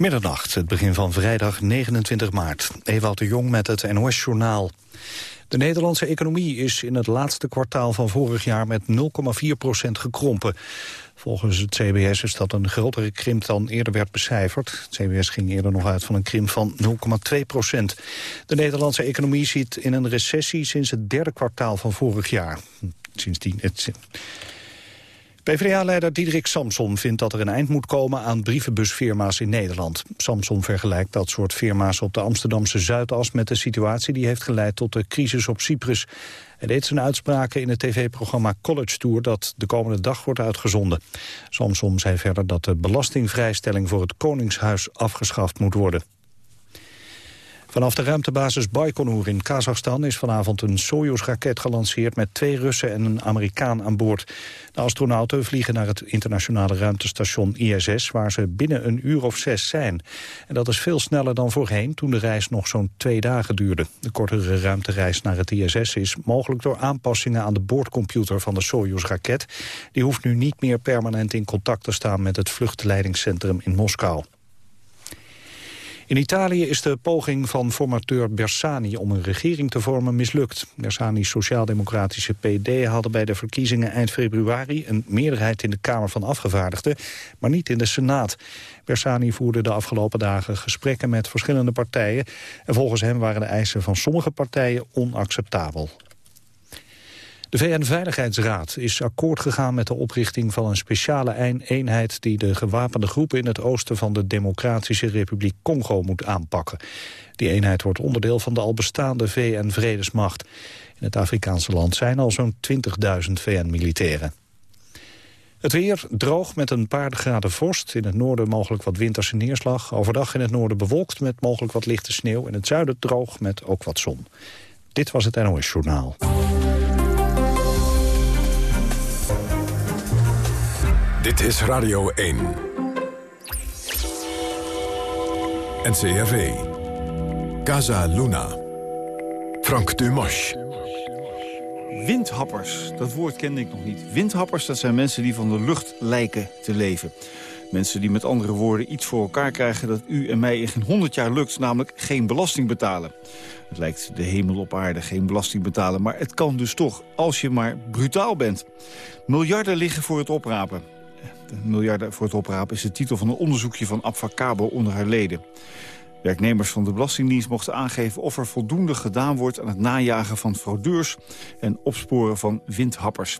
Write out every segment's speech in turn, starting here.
Middernacht, het begin van vrijdag 29 maart. Ewout de Jong met het NOS-journaal. De Nederlandse economie is in het laatste kwartaal van vorig jaar met 0,4% gekrompen. Volgens het CBS is dat een grotere krimp dan eerder werd becijferd. Het CBS ging eerder nog uit van een krimp van 0,2 procent. De Nederlandse economie ziet in een recessie sinds het derde kwartaal van vorig jaar. Sindsdien... Het, PvdA-leider Diederik Samson vindt dat er een eind moet komen aan brievenbusfirma's in Nederland. Samson vergelijkt dat soort firma's op de Amsterdamse Zuidas met de situatie die heeft geleid tot de crisis op Cyprus. Hij deed zijn uitspraken in het tv-programma College Tour dat de komende dag wordt uitgezonden. Samson zei verder dat de belastingvrijstelling voor het Koningshuis afgeschaft moet worden. Vanaf de ruimtebasis Baikonur in Kazachstan is vanavond een Soyuz-raket gelanceerd met twee Russen en een Amerikaan aan boord. De astronauten vliegen naar het internationale ruimtestation ISS, waar ze binnen een uur of zes zijn. En dat is veel sneller dan voorheen, toen de reis nog zo'n twee dagen duurde. De kortere ruimtereis naar het ISS is mogelijk door aanpassingen aan de boordcomputer van de Soyuz-raket. Die hoeft nu niet meer permanent in contact te staan met het vluchtleidingscentrum in Moskou. In Italië is de poging van formateur Bersani om een regering te vormen mislukt. Bersani's sociaal-democratische PD hadden bij de verkiezingen eind februari een meerderheid in de Kamer van Afgevaardigden, maar niet in de Senaat. Bersani voerde de afgelopen dagen gesprekken met verschillende partijen en volgens hem waren de eisen van sommige partijen onacceptabel. De VN-veiligheidsraad is akkoord gegaan met de oprichting van een speciale eenheid die de gewapende groepen in het oosten van de Democratische Republiek Congo moet aanpakken. Die eenheid wordt onderdeel van de al bestaande VN-vredesmacht. In het Afrikaanse land zijn al zo'n 20.000 VN-militairen. Het weer droog met een paar graden vorst. In het noorden mogelijk wat winterse neerslag. Overdag in het noorden bewolkt met mogelijk wat lichte sneeuw. In het zuiden droog met ook wat zon. Dit was het NOS Journaal. Dit is Radio 1. NCRV. Casa Luna. Frank Dumas. Windhappers, dat woord kende ik nog niet. Windhappers, dat zijn mensen die van de lucht lijken te leven. Mensen die met andere woorden iets voor elkaar krijgen... dat u en mij in geen honderd jaar lukt, namelijk geen belasting betalen. Het lijkt de hemel op aarde, geen belasting betalen. Maar het kan dus toch, als je maar brutaal bent. Miljarden liggen voor het oprapen miljarden voor het oprapen is de titel van een onderzoekje van Abfacabo onder haar leden. Werknemers van de Belastingdienst mochten aangeven of er voldoende gedaan wordt aan het najagen van fraudeurs en opsporen van windhappers.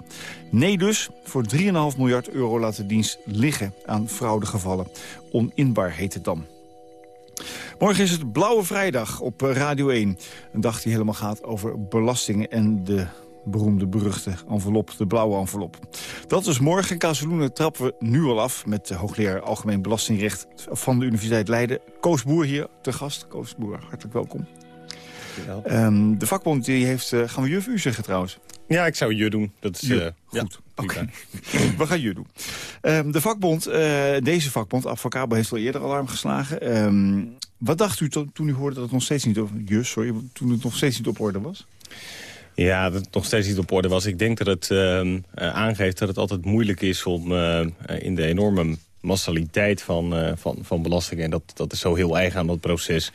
Nee dus, voor 3,5 miljard euro laat de dienst liggen aan fraudegevallen. Oninbaar heet het dan. Morgen is het Blauwe Vrijdag op Radio 1. Een dag die helemaal gaat over belastingen en de beroemde, beruchte envelop, de blauwe envelop. Dat is morgen. Kazeloenen trappen we nu al af met de hoogleraar Algemeen Belastingrecht van de Universiteit Leiden. Koos Boer hier te gast. Koos Boer, hartelijk welkom. Um, de vakbond die heeft... Uh, gaan we juf u zeggen trouwens? Ja, ik zou je doen. Dat is uh, goed. Ja, we gaan je doen. Um, de vakbond, uh, deze vakbond, Advocabo, heeft al eerder alarm geslagen. Um, wat dacht u to toen u hoorde dat het nog steeds niet op... Jus, sorry, toen het nog steeds niet op orde was? Ja, dat het nog steeds niet op orde was. Ik denk dat het uh, aangeeft dat het altijd moeilijk is om uh, in de enorme massaliteit van, uh, van, van belastingen... en dat, dat is zo heel eigen aan dat proces...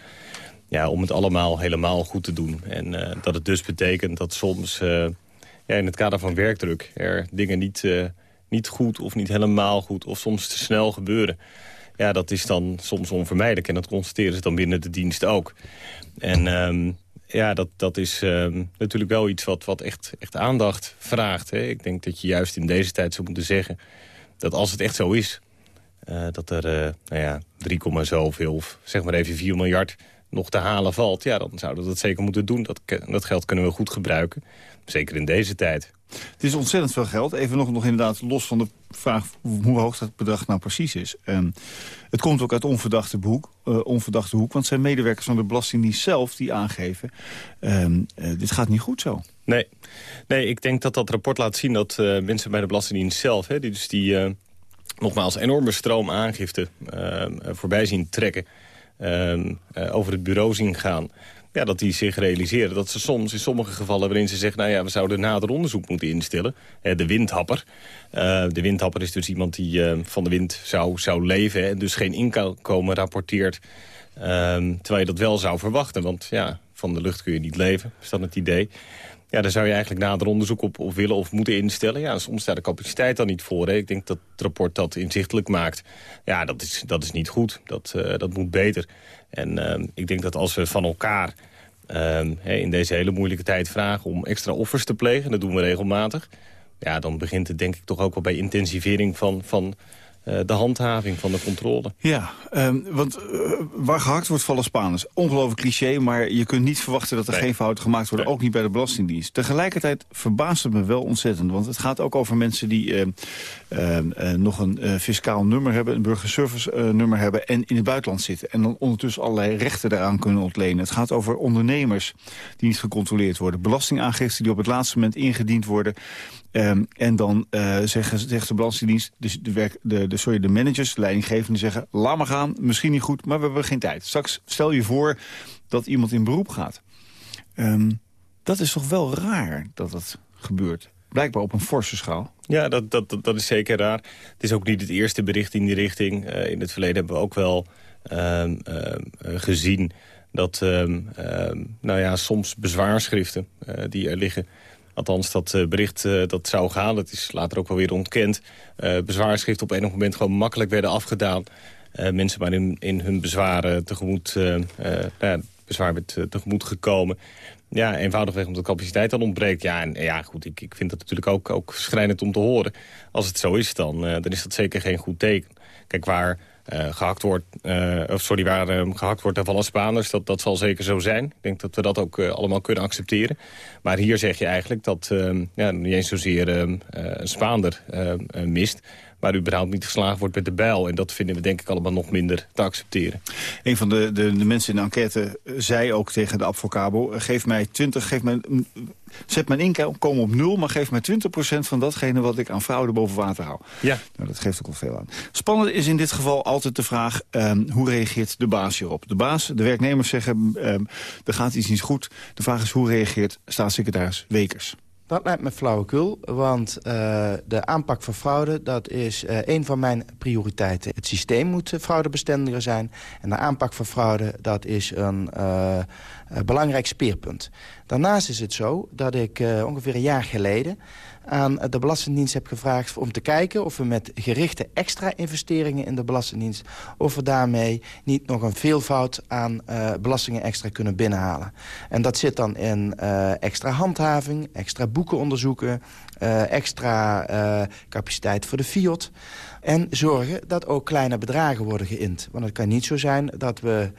Ja, om het allemaal helemaal goed te doen. En dat het dus betekent dat soms ja, in het kader van werkdruk... er dingen niet, niet goed of niet helemaal goed of soms te snel gebeuren. Ja, dat is dan soms onvermijdelijk en dat constateren ze dan binnen de dienst ook. En... Ja, dat, dat is ehm, natuurlijk wel iets wat, wat echt, echt aandacht vraagt. Hè. Ik denk dat je juist in deze tijd zou moeten zeggen... dat als het echt zo is, uh, dat er uh, nou ja, 3, zoveel, of zeg maar even 4 miljard nog te halen valt... ja, dan zouden we dat zeker moeten doen. Dat, dat geld kunnen we goed gebruiken. Zeker in deze tijd. Het is ontzettend veel geld. Even nog, nog inderdaad los van de vraag hoe hoog dat bedrag nou precies is. Um, het komt ook uit onverdachte, hoek, uh, onverdachte hoek. Want het zijn medewerkers van de Belastingdienst zelf die aangeven... Um, uh, dit gaat niet goed zo. Nee. nee, ik denk dat dat rapport laat zien dat uh, mensen bij de Belastingdienst zelf... Hè, die dus die nogmaals enorme stroom aangifte voorbij zien trekken... over het bureau zien gaan ja, dat die zich realiseren dat ze soms in sommige gevallen waarin ze zeggen... nou ja, we zouden nader onderzoek moeten instellen. de windhapper. Uh, de windhapper is dus iemand die uh, van de wind zou, zou leven... en dus geen inkomen rapporteert... Um, terwijl je dat wel zou verwachten, want ja, van de lucht kun je niet leven. Is dat het idee? Ja, daar zou je eigenlijk nader onderzoek op, willen of moeten instellen. Ja, soms staat de capaciteit dan niet voor. Hè. Ik denk dat het rapport dat inzichtelijk maakt. Ja, dat is, dat is niet goed. Dat, uh, dat moet beter. En uh, ik denk dat als we van elkaar uh, in deze hele moeilijke tijd vragen... om extra offers te plegen, dat doen we regelmatig... ja, dan begint het denk ik toch ook wel bij intensivering van... van eh, de handhaving van de controle. Ja, um, want uh, waar gehakt wordt vallen Spaners. Ongelooflijk cliché, maar je kunt niet verwachten dat er geen fouten gemaakt worden. Ook niet bij de Belastingdienst. Tegelijkertijd verbaast het me wel ontzettend. Want het gaat ook over mensen die uh, nog een fiscaal nummer hebben. Een burgerservice nummer hebben. En in het buitenland zitten. En dan ondertussen allerlei rechten daaraan kunnen ontlenen. Het gaat over ondernemers die niet gecontroleerd worden. Belastingaangiften die op het laatste moment ingediend worden. Um, en dan zeggen, zegt de Belastingdienst, dus de, werk, de, de, sorry, de managers, de leidinggevenden zeggen... laat maar gaan, misschien niet goed, maar we hebben geen tijd. Straks stel je voor dat iemand in beroep gaat. Um, dat is toch wel raar dat dat gebeurt. Blijkbaar op een forse schaal. Ja, dat, dat, dat is zeker raar. Het is ook niet het eerste bericht in die richting. Uh, in het verleden hebben we ook wel uh, gezien dat nou ja, soms bezwaarschriften die er liggen Althans, dat uh, bericht uh, dat zou gaan, dat is later ook wel weer ontkend. Uh, bezwaarschriften op enig moment gewoon makkelijk werden afgedaan. mensen maar in, hun bezwaren tegemoet, nou bezwaar werd tegemoet gekomen. Ja, eenvoudigweg omdat de capaciteit dan ontbreekt. Ja, en ja, goed, ik, ik vind dat natuurlijk ook, ook schrijnend om te horen. Als het zo is, dan, dan is dat zeker geen goed teken. Kijk, waar uh, gehakt wordt, uh, of sorry, waar uh, gehakt wordt alle Spaanders, dat, dat zal zeker zo zijn. Ik denk dat we dat ook allemaal kunnen accepteren. Maar hier zeg je eigenlijk dat ja, niet eens zozeer een Spaander mist maar überhaupt niet geslagen wordt met de bijl. En dat vinden we denk ik allemaal nog minder te accepteren. Een van de, de, de mensen in de enquête zei ook tegen de Advocabo... geef mij 20, geef mij, zet mijn inkomen op nul... maar geef mij 20% van datgene wat ik aan fraude boven water hou. Ja. Nou, dat geeft ook al veel aan. Spannend is in dit geval altijd de vraag... Um, hoe reageert de baas hierop? De baas, de werknemers zeggen, um, er gaat iets niet goed. De vraag is, hoe reageert staatssecretaris Wekers? Dat lijkt me flauwekul, want uh, de aanpak van fraude... dat is uh, een van mijn prioriteiten. Het systeem moet uh, fraudebestendiger zijn. En de aanpak van fraude, dat is een belangrijk speerpunt. Daarnaast is het zo dat ik ongeveer een jaar geleden aan de Belastingdienst heb gevraagd... om te kijken of we met gerichte extra investeringen in de Belastingdienst... of we daarmee niet nog een veelvoud aan uh, belastingen extra kunnen binnenhalen. En dat zit dan in uh, extra handhaving, extra boekenonderzoeken... Uh, extra capaciteit voor de FIOT... En zorgen dat ook kleine bedragen worden geïnd. Want het kan niet zo zijn dat we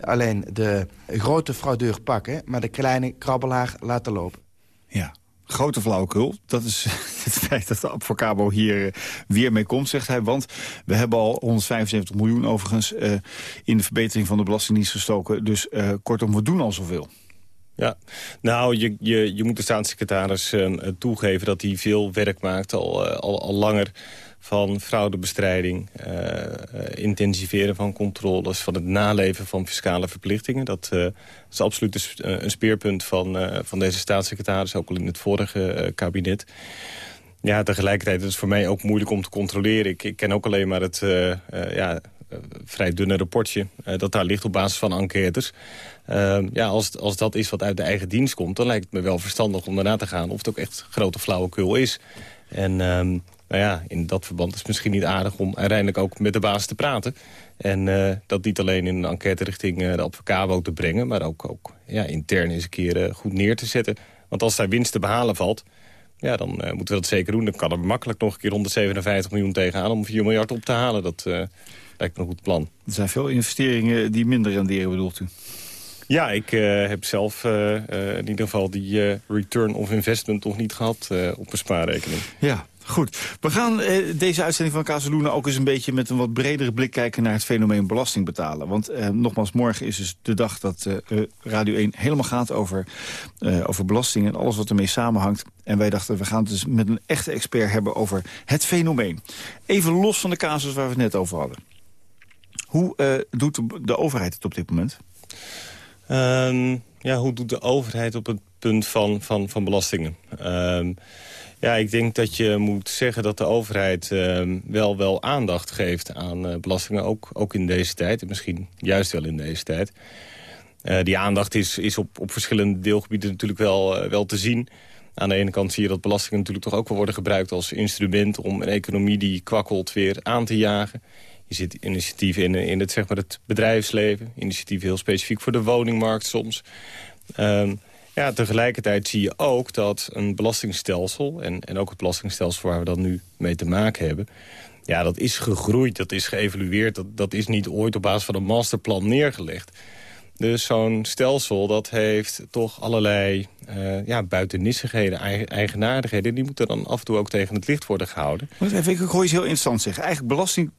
alleen de grote fraudeur pakken... maar de kleine krabbelaar laten lopen. Ja, grote flauwekul. Dat is het feit dat de Advocabo hier eh, weer mee komt, zegt hij. Want we hebben al 175 miljoen overigens uh, in de verbetering van de Belastingdienst gestoken. Dus uh, kortom, we doen al zoveel. Ja, nou, je, je, je moet de staatssecretaris toegeven dat hij veel werk maakt, al, al, al langer van fraudebestrijding, uh, intensiveren van controles... van het naleven van fiscale verplichtingen. Dat uh, is absoluut een, speerpunt van, van deze staatssecretaris... ook al in het vorige kabinet. Ja, tegelijkertijd is het voor mij ook moeilijk om te controleren. Ik, ik ken ook alleen maar het ja, vrij dunne rapportje... dat daar ligt op basis van enquêtes. Ehm, ja, als, als dat is wat uit de eigen dienst komt... dan lijkt het me wel verstandig om daarna te gaan... of het ook echt grote flauwekul is. En... Um, nou ja, in dat verband is het misschien niet aardig om uiteindelijk ook met de baas te praten. En uh, dat niet alleen in een enquête richting uh, de advocabo te brengen... maar ook, ook ja, intern eens een keer uh, goed neer te zetten. Want als daar winst te behalen valt, ja, dan moeten we dat zeker doen. Dan kan er makkelijk nog een keer 157 miljoen tegenaan om 4 miljard op te halen. Dat lijkt me een goed plan. Er zijn veel investeringen die minder renderen, bedoelt u? Ja, ik uh, heb zelf in ieder geval die return of investment nog niet gehad op mijn spaarrekening. Ja, Goed, we gaan eh, deze uitzending van Casaluna ook eens een beetje met een wat bredere blik kijken naar het fenomeen belasting betalen. Want eh, nogmaals, morgen is dus de dag dat eh, Radio 1 helemaal gaat over, eh, over belasting en alles wat ermee samenhangt. En wij dachten, we gaan het dus met een echte expert hebben over het fenomeen. Even los van de casus waar we het net over hadden. Hoe eh, doet de, overheid het op dit moment? Um, ja, hoe doet de overheid op het punt van, van, van belastingen? Ehm, ja, ik denk dat je moet zeggen dat de overheid ehm, wel, wel aandacht geeft aan uh, belastingen. Ook, ook in deze tijd, en misschien juist wel in deze tijd. Uh, die aandacht is, is op, op verschillende deelgebieden natuurlijk wel, uh, wel te zien. Aan de ene kant zie je dat belastingen natuurlijk toch ook wel worden gebruikt als instrument... om een economie die kwakkelt weer aan te jagen. Je ziet initiatieven in, in het, zeg maar, het bedrijfsleven. Initiatieven heel specifiek voor de woningmarkt soms. Um, ja, tegelijkertijd zie je ook dat een belastingstelsel... En, en ook het belastingstelsel waar we dan nu mee te maken hebben... ja, dat is gegroeid, dat is geëvalueerd. Dat, dat is niet ooit op basis van een masterplan neergelegd. Dus zo'n stelsel dat heeft toch allerlei uh, ja, buitennissigheden, eigenaardigheden. Die moeten dan af en toe ook tegen het licht worden gehouden. Even, ik hoor iets heel interessants zeggen. Eigenlijk belasting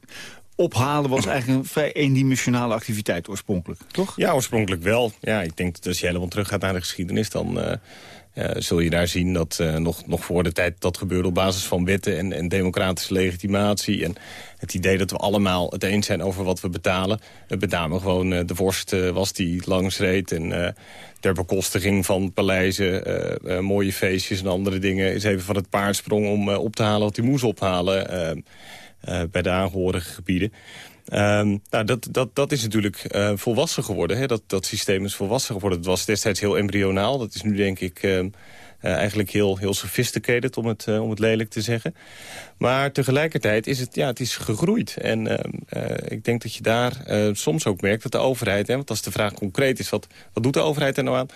ophalen was eigenlijk een vrij eendimensionale activiteit oorspronkelijk, toch? Ja, oorspronkelijk wel. Ja, ik denk dat als je helemaal terug gaat naar de geschiedenis... dan uh, uh, zul je daar zien dat uh, nog, nog voor de tijd dat gebeurde... op basis van wetten en, en democratische legitimatie... en het idee dat we allemaal het eens zijn over wat we betalen. Met name gewoon de vorst was die langs reed... en ter bekostiging van paleizen, mooie feestjes en andere dingen... is even van het paard sprong om op te halen wat hij moest ophalen... Eh, bij de aangehorige gebieden. Um, nou, dat, dat, dat is natuurlijk uh, volwassen geworden. Hè? Dat, dat systeem is volwassen geworden. Het was destijds heel embryonaal. Dat is nu denk ik uh, uh, eigenlijk heel, heel sophisticated, om het, om het lelijk te zeggen. Maar tegelijkertijd is het, ja, het is gegroeid. En ehm, ik denk dat je daar soms ook merkt dat de overheid... Hè, want als de vraag concreet is, wat, wat doet de overheid er nou aan?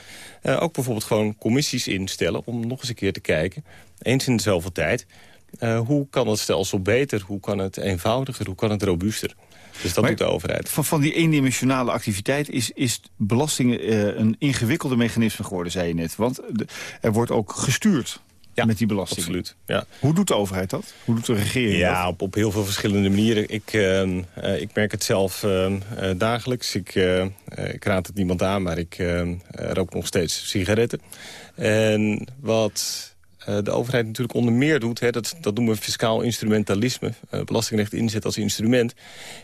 ook bijvoorbeeld gewoon commissies instellen om nog eens een keer te kijken. Eens in dezelfde tijd uh, hoe kan het stelsel beter? Hoe kan het eenvoudiger? Hoe kan het robuuster? Dus dat maar doet de overheid. Van, van die eendimensionale activiteit is, is belasting uh, een ingewikkelde mechanisme geworden, zei je net. Want de, er wordt ook gestuurd ja, met die belasting. Absoluut, ja. Hoe doet de overheid dat? Hoe doet de regering ja, dat? Op, op heel veel verschillende manieren. Ik, uh, uh, ik merk het zelf uh, dagelijks. Ik, ik raad het niemand aan, maar ik rook nog steeds sigaretten. En wat de overheid natuurlijk onder meer doet... Hè, dat, dat noemen we fiscaal instrumentalisme, uh, belastingrecht inzet als instrument...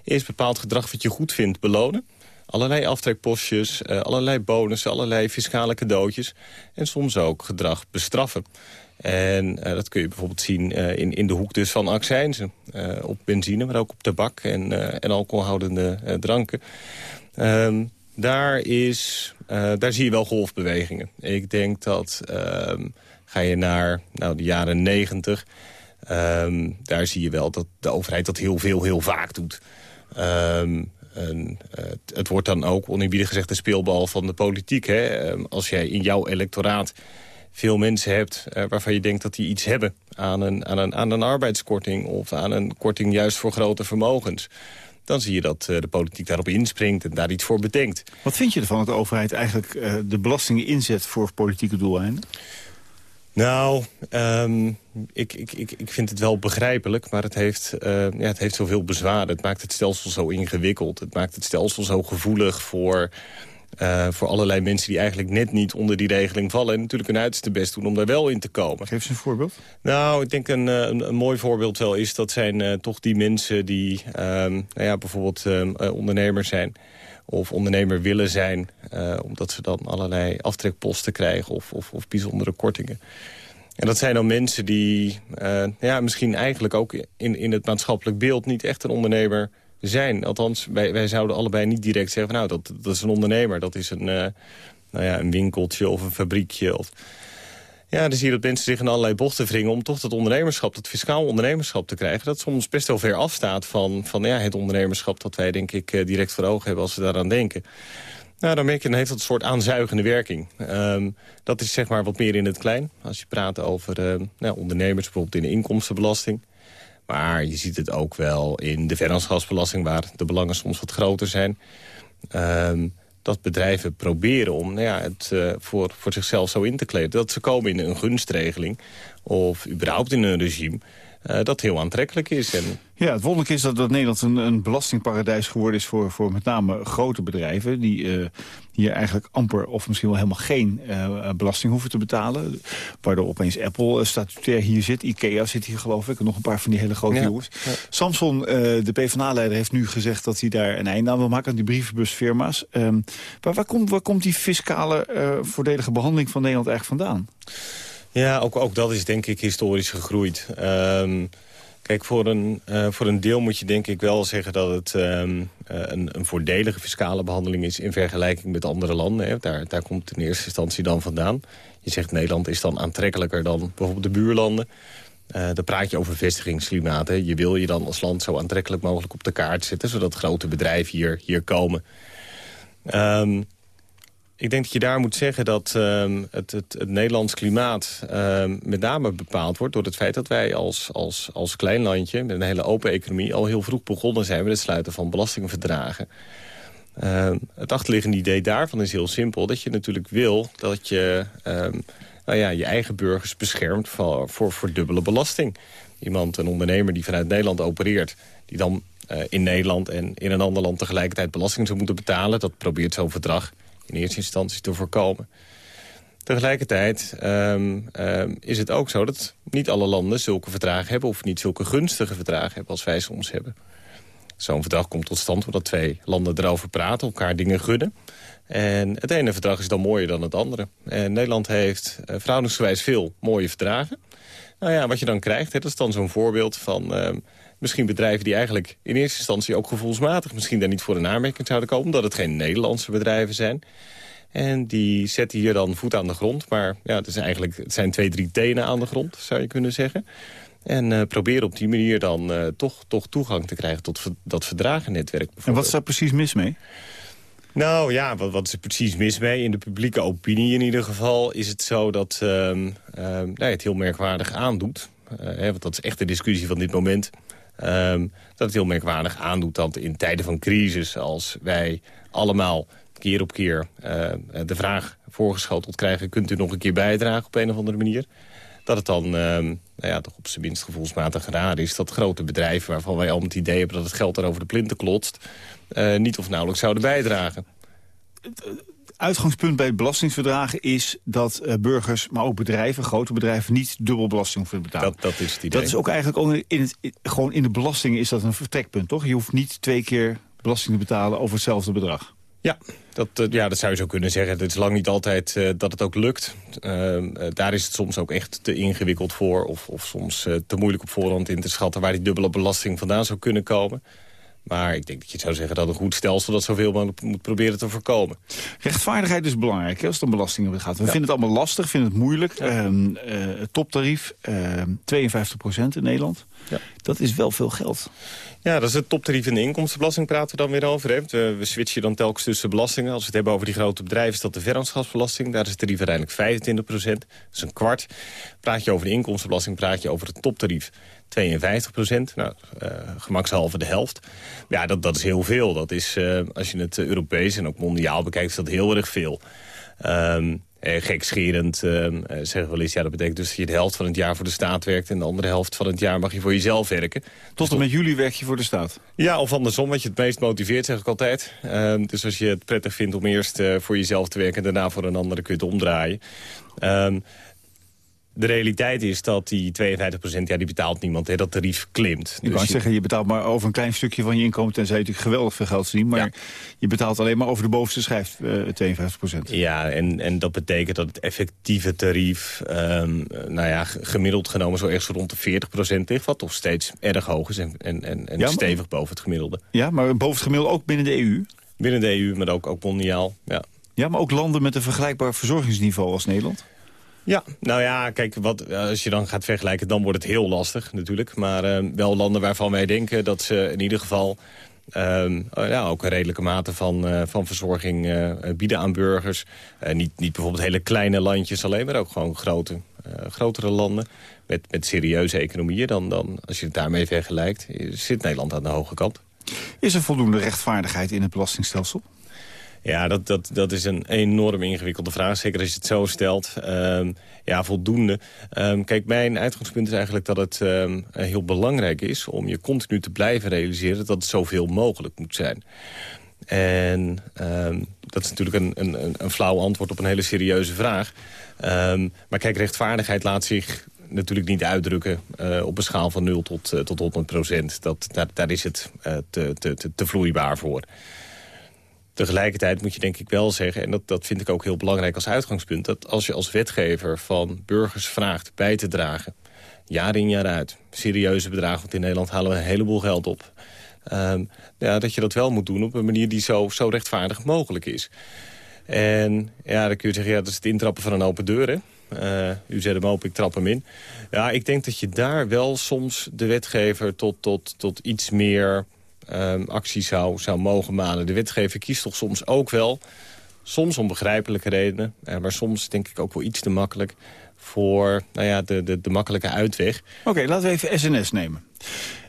is bepaald gedrag wat je goed vindt belonen. Allerlei aftrekpostjes, uh, allerlei bonussen, allerlei fiscale cadeautjes... en soms ook gedrag bestraffen. En dat kun je bijvoorbeeld zien in, in de hoek dus van accijnzen. op benzine, maar ook op tabak en, en alcoholhoudende dranken. Ehm, daar, is, daar zie je wel golfbewegingen. Ik denk dat ehm, Ga je naar nou, de jaren negentig, ehm, daar zie je wel dat de overheid dat heel veel, heel vaak doet. En, uh, het wordt dan ook, oneerbiedig gezegd, de speelbal van de politiek. Hè? Um, als jij in jouw electoraat veel mensen hebt uh, waarvan je denkt dat die iets hebben aan een, aan, een, aan een arbeidskorting... of aan een korting juist voor grote vermogens dan zie je dat uh, de politiek daarop inspringt en daar iets voor bedenkt. Wat vind je ervan dat de overheid eigenlijk de belastingen inzet voor politieke doeleinden? Nou, um, ik, ik, ik, ik vind het wel begrijpelijk, maar het heeft, uh, ja, het heeft zoveel bezwaar. Het maakt het stelsel zo ingewikkeld. Het maakt het stelsel zo gevoelig voor, uh, voor allerlei mensen... die eigenlijk net niet onder die regeling vallen... en natuurlijk hun uiterste best doen om daar wel in te komen. Geef eens een voorbeeld. Nou, ik denk een, eh, een, een mooi voorbeeld wel is... dat zijn uh, toch die mensen die um, nou ja, bijvoorbeeld um, ondernemers zijn of ondernemer willen zijn... Uh, omdat ze dan allerlei aftrekposten krijgen of, of, of, bijzondere kortingen. En dat zijn dan mensen die uh, ja, misschien eigenlijk ook in, in het maatschappelijk beeld... niet echt een ondernemer zijn. Althans, wij, wij zouden allebei niet direct zeggen... Van, nou, dat, dat is een ondernemer, dat is een, uh, nou ja, een winkeltje of een fabriekje... Of, ja, dan zie je dat mensen zich in allerlei bochten wringen... om toch dat ondernemerschap, dat fiscaal ondernemerschap te krijgen... dat soms best wel ver afstaat van, van ja, het ondernemerschap... dat wij denk ik eh, direct voor ogen hebben als we daaraan denken. Nou, dan merk je, dan heeft dat een soort aanzuigende werking. Um, dat is zeg maar wat meer in het klein. Als je praat over uh, nou, ondernemers, bijvoorbeeld in de inkomstenbelasting. Maar je ziet het ook wel in de vennootschapsbelasting... waar de belangen soms wat groter zijn... Um, dat bedrijven proberen om nou ja, het uh, voor, voor zichzelf zo in te kleden. Dat ze komen in een gunstregeling of überhaupt in een regime... uh, dat heel aantrekkelijk is. En... Ja, het wonderlijk is dat, dat Nederland een, een belastingparadijs geworden is... voor, voor met name grote bedrijven... die uh, hier eigenlijk amper of misschien wel helemaal geen uh, belasting hoeven te betalen. Waardoor opeens Apple statutair hier zit. Ikea zit hier geloof ik. En nog een paar van die hele grote jongens. Ja. Samson, de PvdA-leider, heeft nu gezegd dat hij daar een einde aan wil maken... aan die brievenbusfirma's. Um, maar waar komt, waar komt die fiscale voordelige behandeling van Nederland eigenlijk vandaan? Ja, ook, ook dat is denk ik historisch gegroeid. Um, kijk, voor een, uh, voor een deel moet je denk ik wel zeggen dat het um, uh, een, een voordelige fiscale behandeling is... in vergelijking met andere landen. Hè. Daar, daar komt in eerste instantie dan vandaan. Je zegt Nederland is dan aantrekkelijker dan bijvoorbeeld de buurlanden. Uh, dan praat je over vestigingsklimaat. Hè. Je wil je dan als land zo aantrekkelijk mogelijk op de kaart zetten... zodat grote bedrijven hier, hier komen. Um, ik denk dat je daar moet zeggen dat uh, het, het, het, Nederlands klimaat uh, met name bepaald wordt... door het feit dat wij als, als, als klein landje met een hele open economie... al heel vroeg begonnen zijn met het sluiten van belastingverdragen. Uh, het achterliggende idee daarvan is heel simpel. Dat je natuurlijk wil dat je ehm, nou ja, je eigen burgers beschermt voor, voor, voor dubbele belasting. Iemand, een ondernemer die vanuit Nederland opereert... die dan eh, in Nederland en in een ander land tegelijkertijd belasting zou moeten betalen... dat probeert zo'n verdrag in eerste instantie te voorkomen. Tegelijkertijd um, um, is het ook zo dat niet alle landen zulke verdragen hebben... of niet zulke gunstige verdragen hebben als wij soms hebben. Zo'n verdrag komt tot stand omdat twee landen erover praten, elkaar dingen gunnen. En het ene verdrag is dan mooier dan het andere. En Nederland heeft uh, verhoudingsgewijs veel mooie verdragen. Nou ja, wat je dan krijgt, dat is dan zo'n voorbeeld van... Uh, misschien bedrijven die eigenlijk in eerste instantie ook gevoelsmatig... misschien daar niet voor een aanmerking zouden komen... omdat het geen Nederlandse bedrijven zijn. En die zetten hier dan voet aan de grond. Maar ja, het, is eigenlijk, het zijn twee, drie tenen aan de grond, zou je kunnen zeggen. En uh, proberen op die manier dan uh, toch, toch toegang te krijgen tot dat verdragennetwerk. En wat is daar precies mis mee? Nou ja, wat, wat is er precies mis mee? In de publieke opinie in ieder geval is het zo dat uh, uh, nou, het heel merkwaardig aandoet. Uh, hè, want dat is echt de discussie van dit moment. Um, dat het heel merkwaardig aandoet dat in tijden van crisis... als wij allemaal keer op keer uh, de vraag voorgeschoteld krijgen... kunt u nog een keer bijdragen op een of andere manier... dat het dan uh, nou ja, toch op zijn minst gevoelsmatig raar is... dat grote bedrijven waarvan wij al het idee hebben... dat het geld er over de plinten klotst... Uh, niet of nauwelijks zouden bijdragen uitgangspunt bij belastingsverdragen is dat uh, burgers, maar ook bedrijven, grote bedrijven, niet dubbel belasting hoeven te betalen. Dat, dat is het idee. Dat is ook eigenlijk ook in het, gewoon in de belastingen is dat een vertrekpunt, toch? Je hoeft niet twee keer belasting te betalen over hetzelfde bedrag. Ja, dat, uh, ja, dat zou je zo kunnen zeggen. Het is lang niet altijd uh, dat het ook lukt. daar is het soms ook echt te ingewikkeld voor... of, of soms te moeilijk op voorhand in te schatten... waar die dubbele belasting vandaan zou kunnen komen. Maar ik denk dat je zou zeggen dat een goed stelsel dat zoveel mogelijk moet proberen te voorkomen. Rechtvaardigheid is belangrijk hè, als het om belastingen gaat. We vinden het allemaal lastig, vinden het moeilijk. Ja. Uh, toptarief, uh, 52% in Nederland. Ja. Dat is wel veel geld. Ja, dat is het toptarief in de inkomstenbelasting praten we dan weer over. Hè. We, we switchen dan telkens tussen belastingen. Als we het hebben over die grote bedrijven is dat de verantschapsbelasting. Daar is het tarief uiteindelijk 25 procent. Dat is een kwart. Praat je over de inkomstenbelasting, praat je over het toptarief. 52 procent, nou, uh, gemakshalve de helft. Ja, dat, dat is heel veel. Dat is, uh, als je het Europees en ook mondiaal bekijkt, is dat heel erg veel. Um, eh, gekscherend uh, zeggen we wel eens... ja, dat betekent dus dat je de helft van het jaar voor de staat werkt... en de andere helft van het jaar mag je voor jezelf werken. Tot en met jullie werk je voor de staat? Ja, of andersom, wat je het meest motiveert, zeg ik altijd. Uh, dus als je het prettig vindt om eerst uh, voor jezelf te werken... en daarna voor een andere kun je het omdraaien. De realiteit is dat die 52% ja, die betaalt niemand. Hè, dat tarief klimt. Ik dus wou zeggen, je betaalt maar over een klein stukje van je inkomen... tenzij je natuurlijk geweldig veel geld zien. Maar ja. je betaalt alleen maar over de bovenste schijf uh, 52% Ja, en, en dat betekent dat het effectieve tarief... Um, nou ja, gemiddeld genomen zo ergens rond de 40% ligt... wat toch steeds erg hoog is en, en, en, en ja, stevig maar, boven het gemiddelde. Ja, maar boven het gemiddelde ook binnen de EU? Binnen de EU, maar ook, ook mondiaal, ja. Ja, maar ook landen met een vergelijkbaar verzorgingsniveau als Nederland? Ja, nou ja, kijk, wat, als je dan gaat vergelijken, dan wordt het heel lastig natuurlijk. Maar uh, wel landen waarvan wij denken dat ze in ieder geval... Uh, ja, ook een redelijke mate van, uh, van verzorging bieden aan burgers. niet, niet bijvoorbeeld hele kleine landjes alleen, maar ook gewoon grote, grotere landen. Met, met serieuze economieën. Dan, dan, als je het daarmee vergelijkt, zit Nederland aan de hoge kant. Is er voldoende rechtvaardigheid in het belastingstelsel? Ja, dat, dat, dat is een enorm ingewikkelde vraag. Zeker als je het zo stelt. Ehm, ja, voldoende. Um, kijk, mijn uitgangspunt is eigenlijk dat het um, heel belangrijk is... om je continu te blijven realiseren dat het zoveel mogelijk moet zijn. En dat is natuurlijk een, een, een flauw antwoord op een hele serieuze vraag. maar kijk, rechtvaardigheid laat zich natuurlijk niet uitdrukken uh, op een schaal van 0 tot, uh, tot 100 procent. Dat, daar, is het uh, te, te, te vloeibaar voor. Tegelijkertijd moet je denk ik wel zeggen, en dat, dat vind ik ook heel belangrijk als uitgangspunt... dat als je als wetgever van burgers vraagt bij te dragen... jaar in jaar uit, serieuze bedragen, want in Nederland halen we een heleboel geld op... Um, ja, dat je dat wel moet doen op een manier die zo, zo rechtvaardig mogelijk is. En ja, dan kun je zeggen, ja, dat is het intrappen van een open deur, hè? Uh, u zet hem open, ik trap hem in. Ja, ik denk dat je daar wel soms de wetgever tot, tot, tot iets meer um, actie zou, zou mogen manen. De wetgever kiest toch soms ook wel, soms om begrijpelijke redenen... Uh, maar soms denk ik ook wel iets te makkelijk voor nou ja, de, de, de makkelijke uitweg. Oké, laten we even SNS nemen.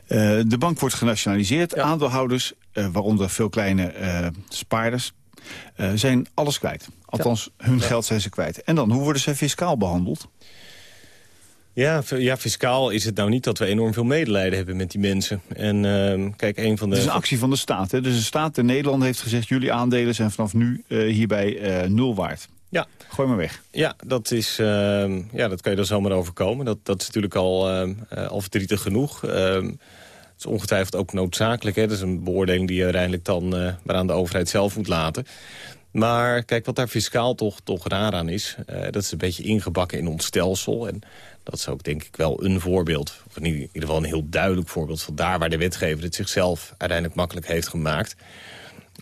Uh, de bank wordt genationaliseerd. Ja. Aandeelhouders, uh, waaronder veel kleine uh, spaarders, zijn alles kwijt. Althans, hun ja. geld zijn ze kwijt. En dan, hoe worden ze fiscaal behandeld? Ja, ja, fiscaal is het nou niet dat we enorm veel medelijden hebben met die mensen. En uh, kijk, een van de... Het is een actie van de staat. Hè? Dus de staat in Nederland heeft gezegd... jullie aandelen zijn vanaf nu uh, hierbij uh, nul waard. Ja. Gooi maar weg. Ja, dat, is, uh, ja, dat kan je dan zomaar overkomen. Dat, dat is natuurlijk al, al verdrietig genoeg. Ehm, het is ongetwijfeld ook noodzakelijk. Hè? Dat is een beoordeling die je uiteindelijk dan maar aan de overheid zelf moet laten. Maar kijk, wat daar fiscaal toch, toch raar aan is... dat is een beetje ingebakken in ons stelsel. En dat is ook denk ik wel een voorbeeld, of in ieder geval een heel duidelijk voorbeeld... van daar waar de wetgever het zichzelf uiteindelijk makkelijk heeft gemaakt...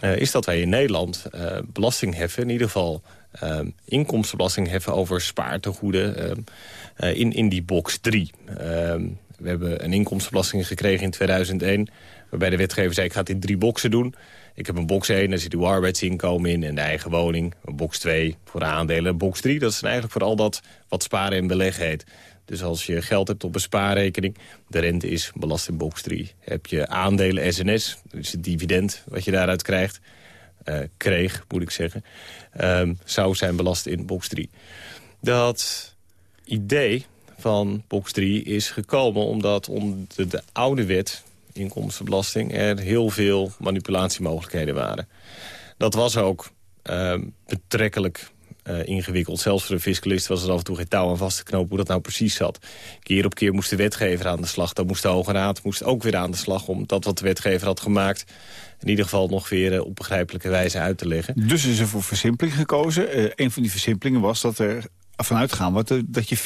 Uh, is dat wij in Nederland uh, belasting heffen, in ieder geval uh, inkomstenbelasting heffen over spaartegoeden in, in die box 3. we hebben een inkomstenbelasting gekregen in 2001, waarbij de wetgever zei ik ga het in drie boxen doen. Ik heb een box 1, daar zit uw arbeidsinkomen in en de eigen woning. Een box 2 voor aandelen. Box 3, dat is eigenlijk voor al dat wat sparen en beleg heet. Dus als je geld hebt op een spaarrekening, de rente is belastingbox 3. Heb je aandelen SNS, is het dividend wat je daaruit krijgt, uh, kreeg moet ik zeggen, um, zou zijn belast in box 3. Dat idee van box 3 is gekomen omdat onder de, de oude wet, inkomstenbelasting, er heel veel manipulatiemogelijkheden waren. Dat was ook uh, betrekkelijk uh, ingewikkeld. Zelfs voor de fiscalist was er af en toe geen touw aan vast te knopen hoe dat nou precies zat. Keer op keer moest de wetgever aan de slag. Dan moest de Hoge Raad moest ook weer aan de slag om dat wat de wetgever had gemaakt... in ieder geval nog weer uh, op begrijpelijke wijze uit te leggen. Dus is er voor versimpeling gekozen. Uh, een van die versimpelingen was dat er vanuit gaan wat, dat je 4%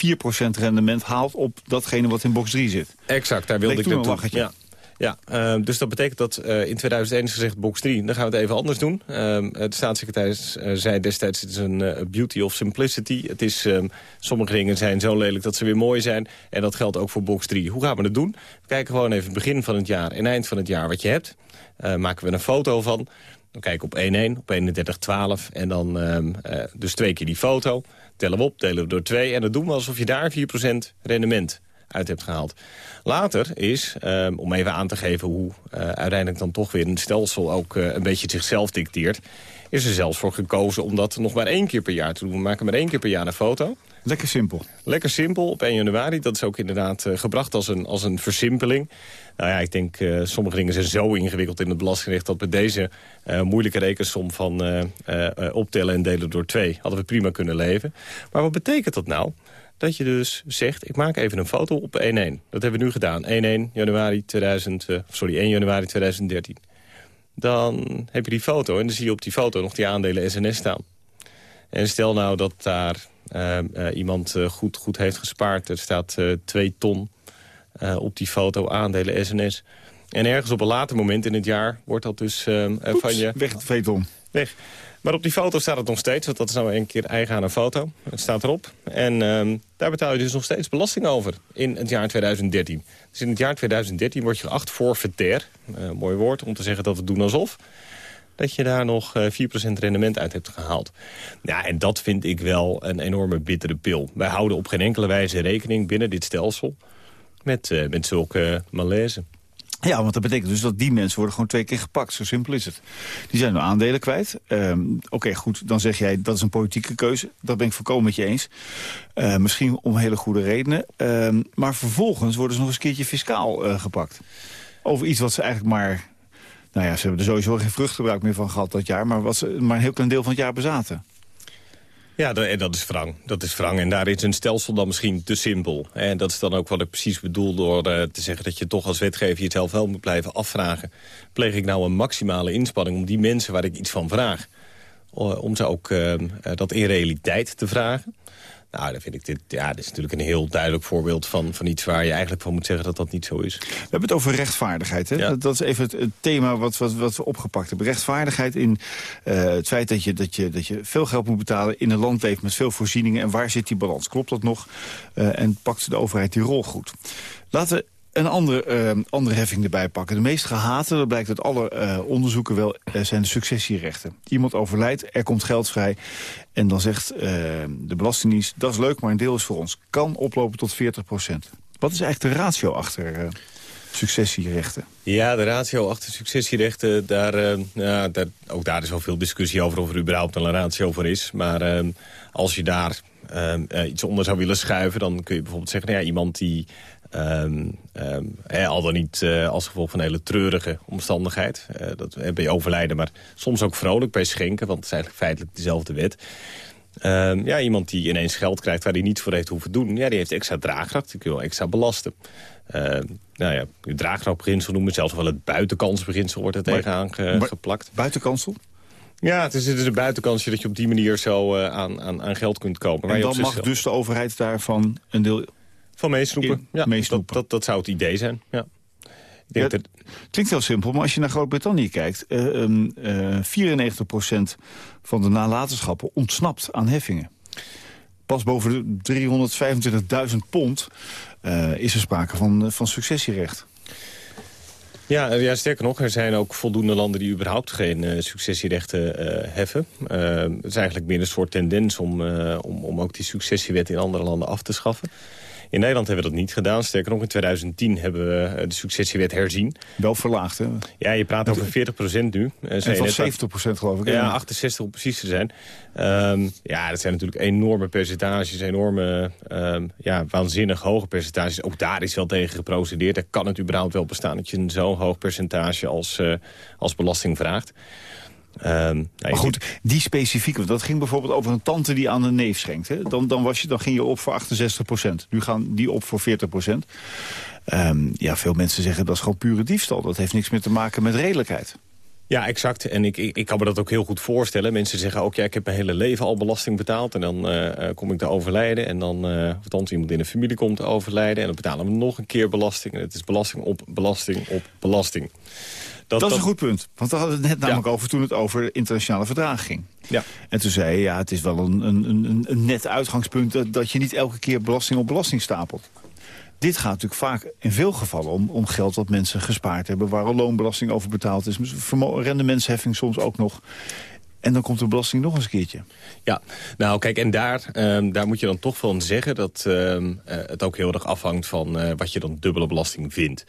rendement haalt op datgene wat in box 3 zit. Exact, daar wilde Leek ik naartoe. Ja. Ja, uh, dus dat betekent dat uh, in 2001 is gezegd box 3. Dan gaan we het even anders doen. Uh, de staatssecretaris zei destijds het is een beauty of simplicity. Het is, um, sommige dingen zijn zo lelijk dat ze weer mooi zijn. En dat geldt ook voor box 3. Hoe gaan we het doen? We kijken gewoon even begin van het jaar en eind van het jaar wat je hebt. maken we een foto van. Dan kijken op 1-1, op 31-12. En dan dus twee keer die foto. Tellen we op, delen we door twee. En dat doen we alsof je daar 4% rendement uit hebt gehaald. Later is, um, om even aan te geven hoe uh, uiteindelijk dan toch weer een stelsel ook uh, een beetje zichzelf dicteert, is er zelfs voor gekozen om dat nog maar één keer per jaar te doen. We maken maar één keer per jaar een foto. Lekker simpel. Lekker simpel op 1 januari. Dat is ook inderdaad uh, gebracht als een, als een versimpeling. Nou ja, ik denk, sommige dingen zijn zo ingewikkeld in het belastingrecht... dat met deze moeilijke rekensom van optellen en delen door twee... hadden we prima kunnen leven. Maar wat betekent dat nou? Dat je dus zegt, ik maak even een foto op 1-1. Dat hebben we nu gedaan, 1-1 januari 2000, uh, sorry, 1 januari 2013. Dan heb je die foto en dan zie je op die foto nog die aandelen SNS staan. En stel nou dat daar uh, uh, iemand goed, goed heeft gespaard. Er staat 2 ton op die foto aandelen SNS. En ergens op een later moment in het jaar wordt dat dus van je... weg, 2 ton. Weg. Maar op die foto staat het nog steeds, want dat is nou een keer eigen aan een foto. Het staat erop. En uh, daar betaal je dus nog steeds belasting over in het jaar 2013. Dus in het jaar 2013 word je geacht forfaitair, uh, mooi woord om te zeggen dat we doen alsof dat je daar nog uh, eh, 4% rendement uit hebt gehaald. Ja, en dat vind ik wel een enorme bittere pil. Wij houden op geen enkele wijze rekening binnen dit stelsel met, uh, met zulke malaise. Ja, want dat betekent dus dat die mensen worden gewoon twee keer gepakt. Zo simpel is het. Die zijn hun aandelen kwijt. Ehm, Oké, goed, dan zeg jij dat is een politieke keuze. Dat ben ik volkomen met je eens. Uh, misschien om hele goede redenen. Ehm, maar vervolgens worden ze nog eens een keertje fiscaal uh, gepakt. Over iets wat ze eigenlijk maar... Nou ja, ze hebben er sowieso geen vruchtgebruik meer van gehad dat jaar... maar wat ze maar een heel klein deel van het jaar bezaten. Ja, dat, dat is wrang. Dat is wrang. En daar is een stelsel dan misschien te simpel. En dat is dan ook wat ik precies bedoel door uh, te zeggen... dat je toch als wetgever jezelf wel moet blijven afvragen. Pleeg ik nou een maximale inspanning om die mensen waar ik iets van vraag... om ze ook uh, dat in realiteit te vragen? Nou, dan vind ik dit, ja, dit is natuurlijk een heel duidelijk voorbeeld van, van iets waar je eigenlijk van moet zeggen dat dat niet zo is. We hebben het over rechtvaardigheid. Hè? Dat, dat, is even het, thema wat, wat, wat we opgepakt hebben. Rechtvaardigheid in uh, het feit dat je, dat, je, dat je veel geld moet betalen in een land leeft met veel voorzieningen. En waar zit die balans? Klopt dat nog? Uh, en pakt de overheid die rol goed? Laten we een andere, uh, andere heffing erbij pakken. De meest gehate, dat blijkt uit alle uh, onderzoeken wel, uh, zijn de successierechten. Iemand overlijdt, er komt geld vrij. En dan zegt de Belastingdienst, dat is leuk, maar een deel is voor ons. Kan oplopen tot 40 procent. Wat is eigenlijk de ratio achter successierechten? Ja, de ratio achter successierechten, daar, ja, ook daar is al veel discussie over of er überhaupt een ratio voor is. Maar als je daar iets onder zou willen schuiven, dan kun je bijvoorbeeld zeggen, nou ja, iemand die Um, um, al dan niet uh, als gevolg van een hele treurige omstandigheid. Uh, dat ben je overlijden, maar soms ook vrolijk bij schenken. Want het is eigenlijk feitelijk dezelfde wet. Um, ja, iemand die ineens geld krijgt waar hij niets voor heeft hoeven doen... Ja, die heeft extra draagkracht, die kun je wel extra belasten. nou ja, het draagkrachtbeginsel noemen zelfs wel het buitenkansbeginsel wordt er tegenaan ge, geplakt. Buitenkansel? Ja, het is, het is een buitenkansje dat je op die manier zo uh, aan, aan, aan geld kunt komen. En dan mag dus de overheid daarvan een deel van meesnoepen. Ja, Dat, dat, dat, zou het idee zijn, ja. Ik denk dat... Het klinkt heel simpel, maar als je naar Groot-Brittannië kijkt... Uh, uh, 94% van de nalatenschappen ontsnapt aan heffingen. Pas boven de 325.000 pond uh, is er sprake van, van successierecht. Ja, ja, sterker nog, er zijn ook voldoende landen die überhaupt geen uh, successierechten uh, heffen. Uh, het is eigenlijk meer een soort tendens om, om, om ook die successiewet in andere landen af te schaffen. In Nederland hebben we dat niet gedaan. Sterker nog, in 2010 hebben we eh, de successiewet herzien. Wel verlaagd, hè? Ja, je praat over 40 procent nu. Eh, en van 70 procent, geloof ik. Ja, 68 om precies te zijn. Um, ja, dat zijn natuurlijk enorme percentages. Enorme, um, ja, waanzinnig hoge percentages. Ook daar is wel tegen geprocedeerd. Er kan het überhaupt wel bestaan dat je een zo'n hoog percentage als, uh, als belasting vraagt. Um, maar goed, die specifieke, dat ging bijvoorbeeld over een tante die aan een neef schenkt. Hè? Dan, dan, was je, dan ging je op voor 68 procent. Nu gaan die op voor 40 procent. Um, ja, veel mensen zeggen dat is gewoon pure diefstal. Dat heeft niks meer te maken met redelijkheid. Ja, exact. En ik, ik, ik, kan me dat ook heel goed voorstellen. Mensen zeggen ook, ja, ik heb mijn hele leven al belasting betaald... en dan uh, kom ik te overlijden. En dan, uh, althans iemand in de familie komt te overlijden... en dan betalen we nog een keer belasting. En het is belasting op belasting op belasting. Dat, dat is een goed punt. Want we hadden het net namelijk over toen het over internationale verdragen ging. Ja. En toen zei je, ja, het is wel een, een, een, een net uitgangspunt... Dat, dat je niet elke keer belasting op belasting stapelt. Dit gaat natuurlijk vaak in veel gevallen om, om geld dat mensen gespaard hebben... waar al loonbelasting over betaald is. Rendementsheffing soms ook nog. En dan komt de belasting nog eens een keertje. Ja, nou kijk, en daar, um, daar moet je dan toch van zeggen... dat um, uh, het ook heel erg afhangt van uh, wat je dan dubbele belasting vindt.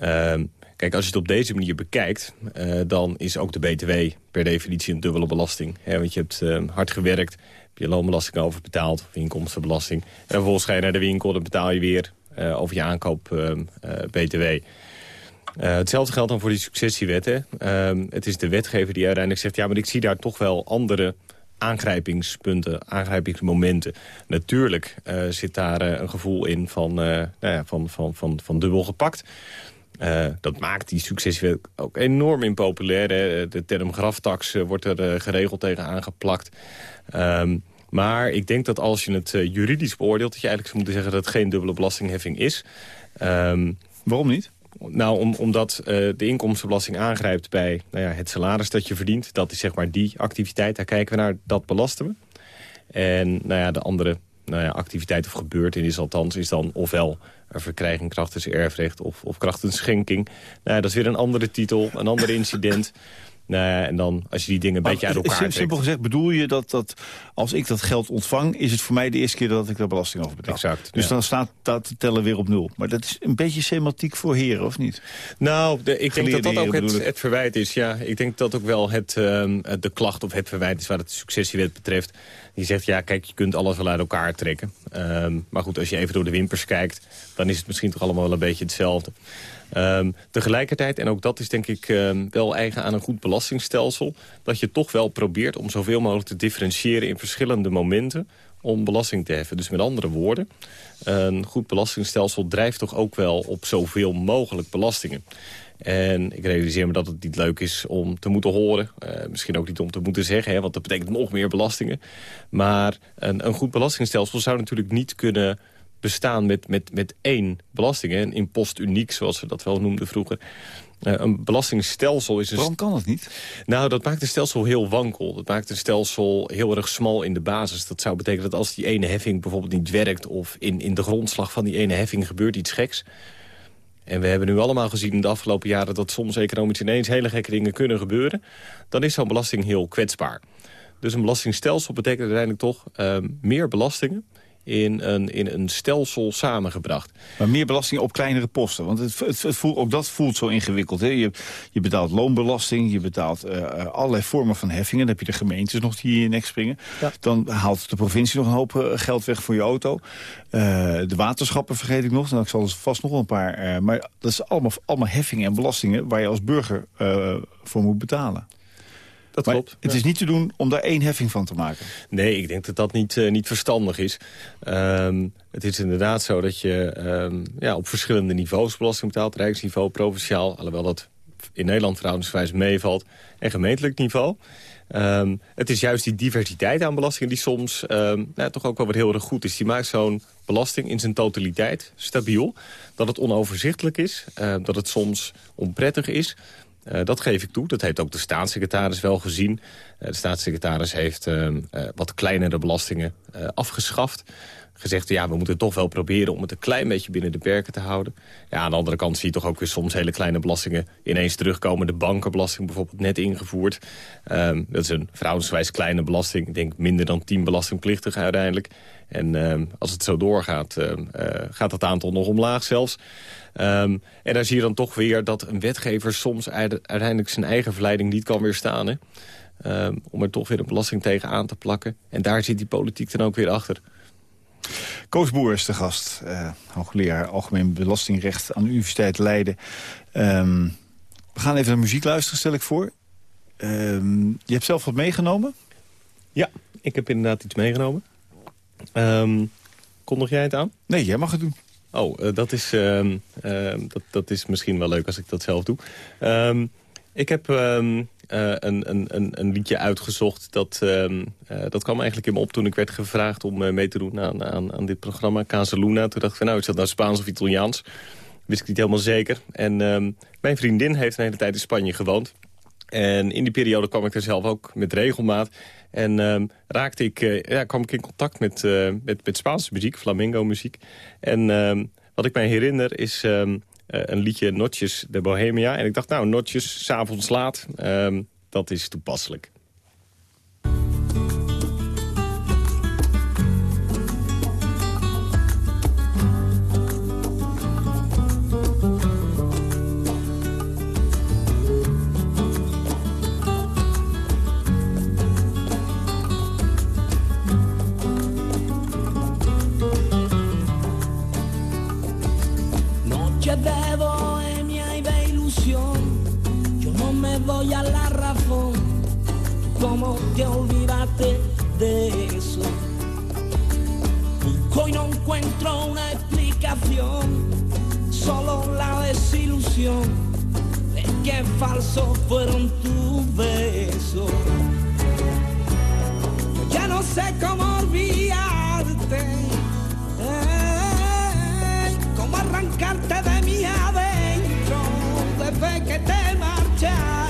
Um, Kijk, als je het op deze manier bekijkt, uh, dan is ook de BTW per definitie een dubbele belasting. Hè? Want je hebt uh, hard gewerkt, heb je loonbelasting overbetaald, of inkomstenbelasting. En vervolgens ga je naar de winkel, dan betaal je weer uh, over je aankoop BTW. hetzelfde geldt dan voor die successiewetten. Ehm, het is de wetgever die uiteindelijk zegt... ja, maar ik zie daar toch wel andere aangrijpingspunten, aangrijpingsmomenten. Natuurlijk zit daar een gevoel in van, nou ja, van, van, van, van dubbel gepakt. Uh, dat maakt die succeswet ook enorm impopulair. Hè. De term graftax uh, wordt er uh, geregeld tegen aangeplakt. Um, maar ik denk dat als je het juridisch beoordeelt... dat je eigenlijk zou moeten zeggen dat het geen dubbele belastingheffing is. Um, Waarom niet? Nou, om, omdat de inkomstenbelasting aangrijpt bij nou ja, het salaris dat je verdient. Dat is zeg maar die activiteit, daar kijken we naar, dat belasten we. En nou ja, de andere nou ja, activiteit of gebeurtenis althans is dan ofwel een verkrijging krachtens erfrecht of, of krachtens schenking. Nou, dat is weer een andere titel, een ander incident. Nou en dan, als je die dingen een beetje uit elkaar trekt... Simpel gezegd bedoel je dat, dat als ik dat geld ontvang... is het voor mij de eerste keer dat ik daar belasting over betaal. Exact. Dus dan staat dat te tellen weer op nul. Maar dat is een beetje semantiek voor heren, of niet? Nou, de, ik denk dat dat ook het, het, verwijt is. Ja, ik denk dat ook wel het, um, de klacht of het verwijt is... waar het successiewet betreft. Die zegt, ja, kijk, je kunt alles wel uit elkaar trekken. Um, maar goed, als je even door de wimpers kijkt... dan is het misschien toch allemaal wel een beetje hetzelfde. Um, tegelijkertijd, en ook dat is denk ik um, wel eigen aan een goed belastingstelsel... dat je toch wel probeert om zoveel mogelijk te differentiëren in verschillende momenten om belasting te heffen. Dus met andere woorden, een goed belastingstelsel drijft toch ook wel op zoveel mogelijk belastingen. En ik realiseer me dat het niet leuk is om te moeten horen. Uh, misschien ook niet om te moeten zeggen, hè, want dat betekent nog meer belastingen. Maar een, een goed belastingstelsel zou natuurlijk niet kunnen bestaan met, met, met één belasting. Een impost uniek, zoals we dat wel noemden vroeger. Uh, een belastingstelsel is een... Waarom kan het niet? Nou, dat maakt een stelsel heel wankel. Dat maakt een stelsel heel erg smal in de basis. Dat zou betekenen dat als die ene heffing bijvoorbeeld niet werkt... of in, in de grondslag van die ene heffing gebeurt iets geks... en we hebben nu allemaal gezien in de afgelopen jaren... dat soms economisch ineens hele gekke dingen kunnen gebeuren... dan is zo'n belasting heel kwetsbaar. Dus een belastingstelsel betekent uiteindelijk toch uh, meer belastingen in een, in een stelsel samengebracht. Maar meer belasting op kleinere posten. Want het, het, het voelt, ook dat voelt zo ingewikkeld. Hè? Je, je betaalt loonbelasting, je betaalt uh, allerlei vormen van heffingen. Dan heb je de gemeentes nog die in je nek springen. Ja. Dan haalt de provincie nog een hoop uh, geld weg voor je auto. Uh, de waterschappen vergeet ik nog. Dan ik zal er vast nog wel een paar. maar dat is allemaal, allemaal heffingen en belastingen... waar je als burger voor moet betalen. Dat klopt. Het is niet te doen om daar één heffing van te maken. Nee, ik denk dat dat niet, uh, niet verstandig is. Um, het is inderdaad zo dat je um, ja, op verschillende niveaus belasting betaalt. Rijksniveau, provinciaal, alhoewel dat in Nederland verhoudingswijs meevalt. En gemeentelijk niveau. Um, het is juist die diversiteit aan belastingen die soms nou, toch ook wel wat heel erg goed is. Die maakt zo'n belasting in zijn totaliteit stabiel. Dat het onoverzichtelijk is, uh, dat het soms onprettig is... Uh, dat geef ik toe. Dat heeft ook de staatssecretaris wel gezien. Uh, de staatssecretaris heeft uh, wat kleinere belastingen afgeschaft. Gezegd, ja, we moeten toch wel proberen om het een klein beetje binnen de perken te houden. Ja, aan de andere kant zie je toch ook weer soms hele kleine belastingen ineens terugkomen. De bankenbelasting bijvoorbeeld net ingevoerd. Ehm, dat is een verhoudingswijs kleine belasting. Ik denk minder dan 10 belastingplichtigen uiteindelijk. En ehm, als het zo doorgaat, gaat dat aantal nog omlaag zelfs. Um, en daar zie je dan toch weer dat een wetgever soms uiteindelijk zijn eigen verleiding niet kan weerstaan. Hè? Um, om er toch weer een belasting tegen aan te plakken. En daar zit die politiek dan ook weer achter. Koos Boer is de gast, uh, hoogleraar Algemeen Belastingrecht aan de Universiteit Leiden. Um, we gaan even naar muziek luisteren, stel ik voor. je hebt zelf wat meegenomen? Ja, ik heb inderdaad iets meegenomen. Kondig jij het aan? Nee, jij mag het doen. Oh, uh, dat, is, uh, uh, dat, dat is misschien wel leuk als ik dat zelf doe. Um, ik heb um, een, een, een liedje uitgezocht. Dat, um, dat kwam eigenlijk in me op toen ik werd gevraagd om mee te doen aan, aan, aan dit programma. Casaluna. Toen dacht ik van nou, is dat nou Spaans of Italiaans? Wist ik niet helemaal zeker. En mijn vriendin heeft een hele tijd in Spanje gewoond. En in die periode kwam ik er zelf ook met regelmaat. En um, raakte ik, uh, ja, kwam ik in contact met, uh, met, met Spaanse muziek, flamenco muziek. En um, wat ik mij herinner is um, uh, een liedje Notjes de Bohemia. En ik dacht, nou, Notjes, s'avonds laat, dat is toepasselijk. doy a la razón, como que olvídate de eso. Hoy no encuentro una explicación, solo la desilusión de que falsos fueron tus besos. Ya no sé cómo olvidarte, eh, cómo arrancarte de mi adentro desde que te marchaste.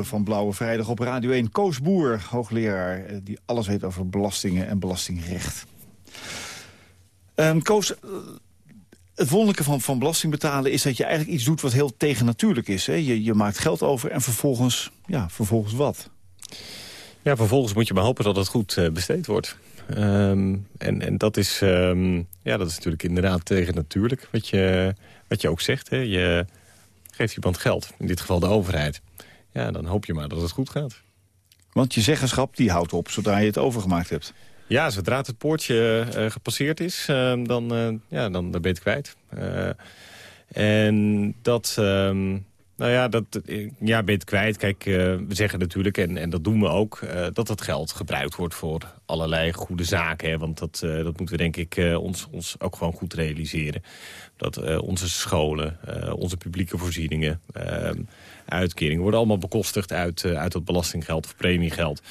Van Blauwe Vrijdag op Radio 1... Koos Boer, hoogleraar, eh, die alles weet over belastingen en belastingrecht. Ehm, Koos, eh, het wonderlijke van, van belasting betalen... is dat je eigenlijk iets doet wat heel tegennatuurlijk is. Hè? Je, je maakt geld over en vervolgens, ja, vervolgens wat? Ja, vervolgens moet je maar hopen dat het goed eh, besteed wordt. Ehm, en, en dat is, ehm, ja, dat is natuurlijk inderdaad tegen natuurlijk. Wat je, wat je ook zegt, hè. je geeft iemand geld. In dit geval de overheid. Ja, dan hoop je maar dat het goed gaat. Want je zeggenschap die houdt op zodra je het overgemaakt hebt. Ja, zodra het poortje eh, gepasseerd is, eh, dan, eh, ja, dan, dan ben je het kwijt. En dat, ehm, nou ja, dat, ja, ben het kwijt. Kijk, eh, we zeggen natuurlijk, en, en dat doen we ook... eh, dat dat geld gebruikt wordt voor allerlei goede zaken. Hè, want dat, eh, dat moeten we denk ik ons, ons ook gewoon goed realiseren. Dat onze scholen, onze publieke voorzieningen, uitkeringen... worden allemaal bekostigd uit, uit dat belastinggeld of premiegeld.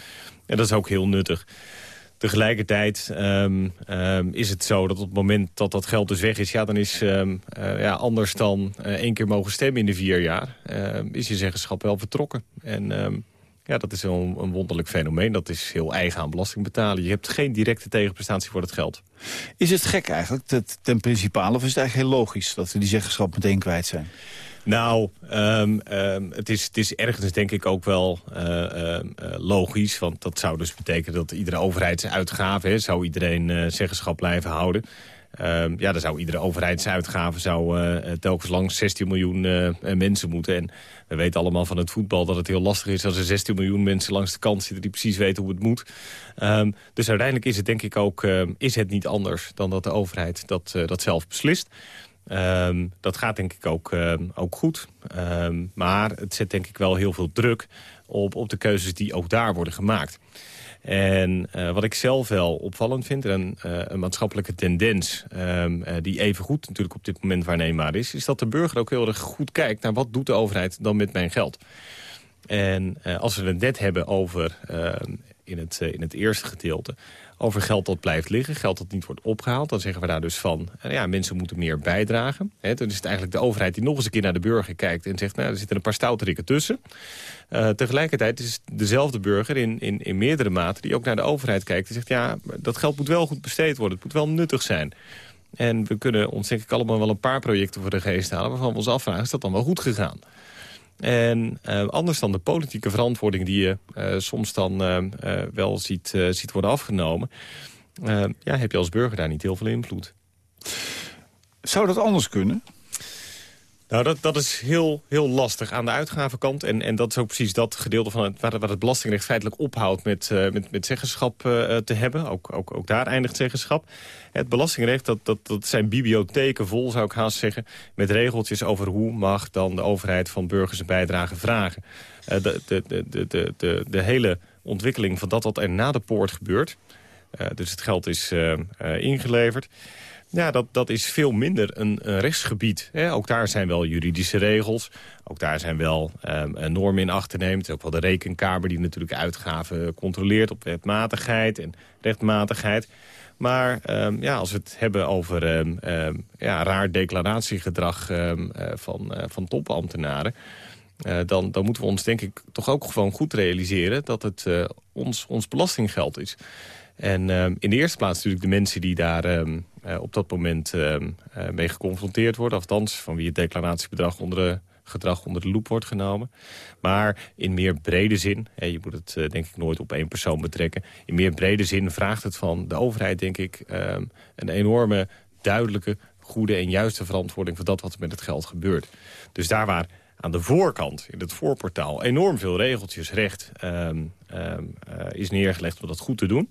En dat is ook heel nuttig. Tegelijkertijd ehm, ehm, is het zo dat op het moment dat dat geld dus weg is... ja, dan is ehm, eh, ja, anders dan eh, één keer mogen stemmen in de vier jaar... is je zeggenschap wel vertrokken. En ja, dat is wel een, wonderlijk fenomeen. Dat is heel eigen aan belasting betalen. Je hebt geen directe tegenprestatie voor het geld. Is het gek eigenlijk, ten principale, of is het eigenlijk heel logisch... dat we die zeggenschap meteen kwijt zijn? Nou, ehm, ehm, het, is, het is ergens denk ik ook wel eh, ehm, eh, logisch. Want dat zou dus betekenen dat iedere overheidsuitgave... Hè, zou iedereen eh, zeggenschap blijven houden. Ja, dan zou iedere overheidsuitgave zou, eh, telkens langs 16 miljoen mensen moeten. En we weten allemaal van het voetbal dat het heel lastig is... als er 16 miljoen mensen langs de kant zitten die precies weten hoe het moet. Dus uiteindelijk is het denk ik ook is het niet anders... dan dat de overheid dat, dat zelf beslist. Ehm, dat gaat denk ik ook, ehm, ook goed. Ehm, maar het zet denk ik wel heel veel druk op, op de keuzes die ook daar worden gemaakt. En eh, wat ik zelf wel opvallend vind, en eh, een maatschappelijke tendens... eh, die even goed natuurlijk op dit moment waarneembaar is... is dat de burger ook heel erg goed kijkt naar wat doet de overheid dan met mijn geld. En als we het net hebben over in het, in het eerste gedeelte. Over geld dat blijft liggen, geld dat niet wordt opgehaald. Dan zeggen we daar dus van, eh, ja, mensen moeten meer bijdragen. Dan is het eigenlijk de overheid die nog eens een keer naar de burger kijkt... en zegt, nou, er zitten een paar stouterikken tussen. Uh, tegelijkertijd is het dezelfde burger in, in, in meerdere mate... die ook naar de overheid kijkt en zegt, ja, dat geld moet wel goed besteed worden. Het moet wel nuttig zijn. En we kunnen ons denk ik allemaal wel een paar projecten voor de geest halen... waarvan we ons afvragen, is dat dan wel goed gegaan? En uh, anders dan de politieke verantwoording die je uh, soms dan uh, wel ziet, ziet worden afgenomen... ja, heb je als burger daar niet heel veel invloed. Zou dat anders kunnen? Nou, dat, dat is heel, heel lastig aan de uitgavenkant. En, en dat is ook precies dat gedeelte van het, waar, waar het belastingrecht feitelijk ophoudt met, uh, met, met zeggenschap uh, te hebben. Ook, ook, ook daar eindigt zeggenschap. Het belastingrecht, dat, dat, dat zijn bibliotheken vol, zou ik haast zeggen... met regeltjes over hoe mag dan de overheid van burgers een bijdrage vragen. Uh, de, de, de, de, de, de hele ontwikkeling van dat wat er na de poort gebeurt... dus het geld is ingeleverd... Ja, dat, dat is veel minder een, rechtsgebied. Hè. Ook daar zijn wel juridische regels. Ook daar zijn wel um, normen in acht te nemen. Het is ook wel de rekenkamer die natuurlijk uitgaven controleert... op wetmatigheid en rechtmatigheid. Maar um, ja, als we het hebben over um, ja, raar declaratiegedrag uh, van, uh, van topambtenaren... Dan, dan moeten we ons denk ik toch ook gewoon goed realiseren... dat het ons, ons belastinggeld is. En in de eerste plaats natuurlijk de mensen die daar op dat moment um, uh, mee geconfronteerd worden. Althans, van wie het declaratiebedrag onder de gedrag onder de loep wordt genomen. Maar in meer brede zin, je moet het uh, denk ik nooit op één persoon betrekken... in meer brede zin vraagt het van de overheid denk ik een enorme duidelijke, goede en juiste verantwoording... voor dat wat er met het geld gebeurt. Dus daar waar aan de voorkant, in het voorportaal... enorm veel regeltjes recht uh, is neergelegd om dat goed te doen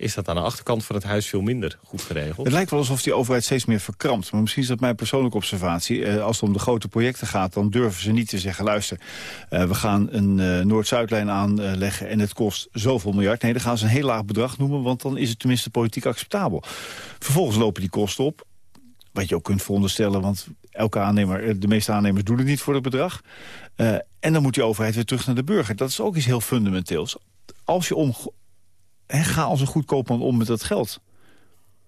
is dat aan de achterkant van het huis veel minder goed geregeld. Het lijkt wel alsof die overheid steeds meer verkrampt. Maar misschien is dat mijn persoonlijke observatie. Eh, als het om de grote projecten gaat, dan durven ze niet te zeggen... luister, uh, we gaan een uh, Noord-Zuidlijn aanleggen en het kost zoveel miljard. Nee, dan gaan ze een heel laag bedrag noemen, want dan is het tenminste politiek acceptabel. Vervolgens lopen die kosten op. Wat je ook kunt veronderstellen, want elke aannemer, de meeste aannemers doen het niet voor het bedrag. En dan moet die overheid weer terug naar de burger. Dat is ook iets heel fundamenteels. Als je om, he, ga als een goed koopman om met dat geld.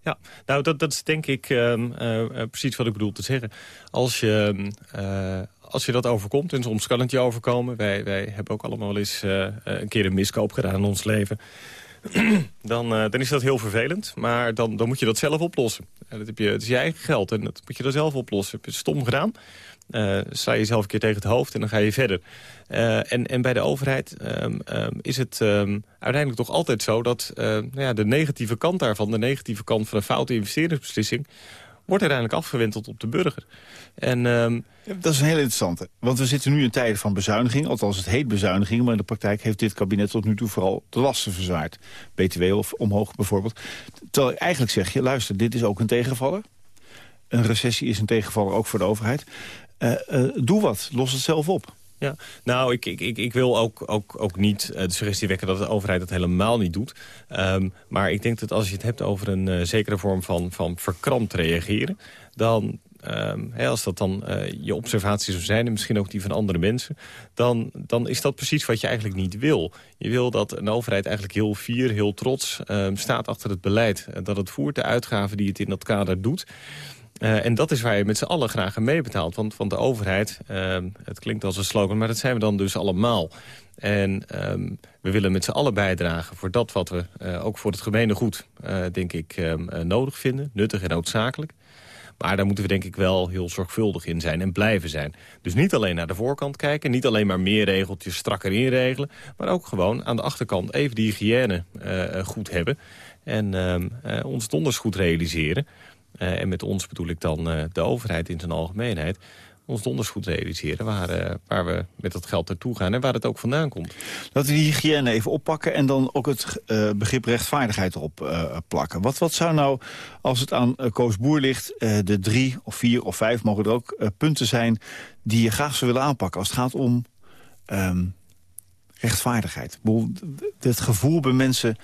Ja, nou dat, dat is denk ik uh, uh, precies wat ik bedoel te zeggen. Als je, uh, als je dat overkomt, en soms kan het je overkomen... wij, wij hebben ook allemaal wel eens een keer een miskoop gedaan in ons leven... dan, dan is dat heel vervelend, maar dan, dan moet je dat zelf oplossen. dat heb je, het is je eigen geld en dat moet je dan zelf oplossen. Heb je stom gedaan, uh, sla je jezelf een keer tegen het hoofd en dan ga je verder. Uh, en, en bij de overheid um, um, is het um, uiteindelijk toch altijd zo... dat uh, nou ja, de negatieve kant daarvan, de negatieve kant van een foute investeringsbeslissing... wordt uiteindelijk afgewenteld op de burger. En, dat is een heel interessante. Want we zitten nu in tijden van bezuiniging. Althans, het heet bezuiniging. Maar in de praktijk heeft dit kabinet tot nu toe vooral de lasten verzwaard. BTW of omhoog bijvoorbeeld. Terwijl eigenlijk zeg je, luister, dit is ook een tegenvaller. Een recessie is een tegenvaller ook voor de overheid. Uh, uh, doe wat, los het zelf op. Ja, nou, ik, ik, ik, ik wil ook, ook, ook niet uh, de suggestie wekken dat de overheid dat helemaal niet doet. Um, maar ik denk dat als je het hebt over een zekere vorm van, van verkrampt reageren... dan, hè, als dat dan je observaties zou zijn... en misschien ook die van andere mensen... Dan, dan is dat precies wat je eigenlijk niet wil. Je wil dat een overheid eigenlijk heel fier, heel trots um, staat achter het beleid. Dat het voert de uitgaven die het in dat kader doet... Uh, en dat is waar je met z'n allen graag aan meebetaalt. Want van de overheid, uh, het klinkt als een slogan, maar dat zijn we dan dus allemaal. En um, we willen met z'n allen bijdragen voor dat wat we uh, ook voor het gemene goed, uh, denk ik, um, nodig vinden. Nuttig en noodzakelijk. Maar daar moeten we denk ik wel heel zorgvuldig in zijn en blijven zijn. Dus niet alleen naar de voorkant kijken, niet alleen maar meer regeltjes strakker inregelen. Maar ook gewoon aan de achterkant even die hygiëne goed hebben. En ons donders goed realiseren. Uh, en met ons bedoel ik dan uh, de overheid in zijn algemeenheid ons donders goed realiseren waar, uh, waar we met dat geld naartoe gaan en waar het ook vandaan komt. Laten we die hygiëne even oppakken en dan ook het uh, begrip rechtvaardigheid erop plakken. Wat, wat zou nou, als het aan Koos Boer ligt, de drie of vier of vijf mogen er ook punten zijn die je graag zou willen aanpakken als het gaat om um, rechtvaardigheid? Het gevoel bij mensen,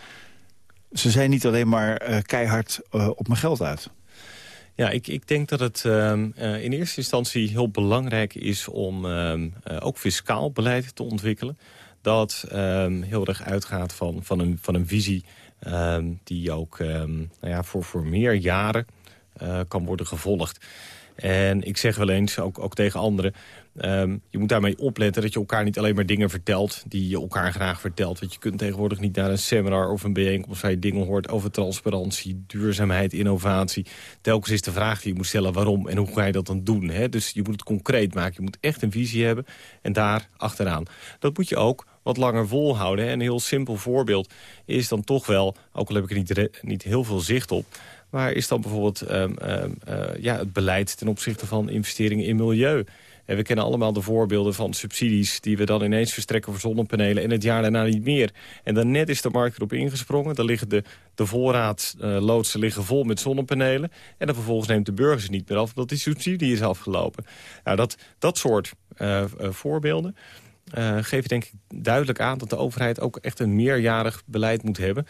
ze zijn niet alleen maar keihard op mijn geld uit. Ja, ik, ik denk dat het uh, in eerste instantie heel belangrijk is om uh, ook fiscaal beleid te ontwikkelen. dat ehm, heel erg uitgaat van, van, een, van een visie... ehm, die ook ehm, nou ja, voor, voor meer jaren eh, kan worden gevolgd. En ik zeg wel eens, ook, ook tegen anderen... ehm, je moet daarmee opletten dat je elkaar niet alleen maar dingen vertelt... die je elkaar graag vertelt. Want je kunt tegenwoordig niet naar een seminar of een bijeenkomst... waar je dingen hoort over transparantie, duurzaamheid, innovatie. Telkens is de vraag die je moet stellen waarom en hoe ga je dat dan doen. Hè? Dus je moet het concreet maken. Je moet echt een visie hebben en daar achteraan. Dat moet je ook wat langer volhouden. Hè? Een heel simpel voorbeeld is dan toch wel... ook al heb ik er niet, niet heel veel zicht op... maar is dan bijvoorbeeld ehm, ehm, eh, ja, het beleid ten opzichte van investeringen in milieu... En we kennen allemaal de voorbeelden van subsidies... die we dan ineens verstrekken voor zonnepanelen... en het jaar daarna niet meer. En dan net is de markt erop ingesprongen. Dan liggen de, de voorraadloodsen liggen vol met zonnepanelen. En dan vervolgens neemt de burger ze niet meer af... omdat die subsidie is afgelopen. Nou, dat, dat soort eh, eh, voorbeelden... eh, geven denk ik duidelijk aan dat de overheid ook echt een meerjarig beleid moet hebben.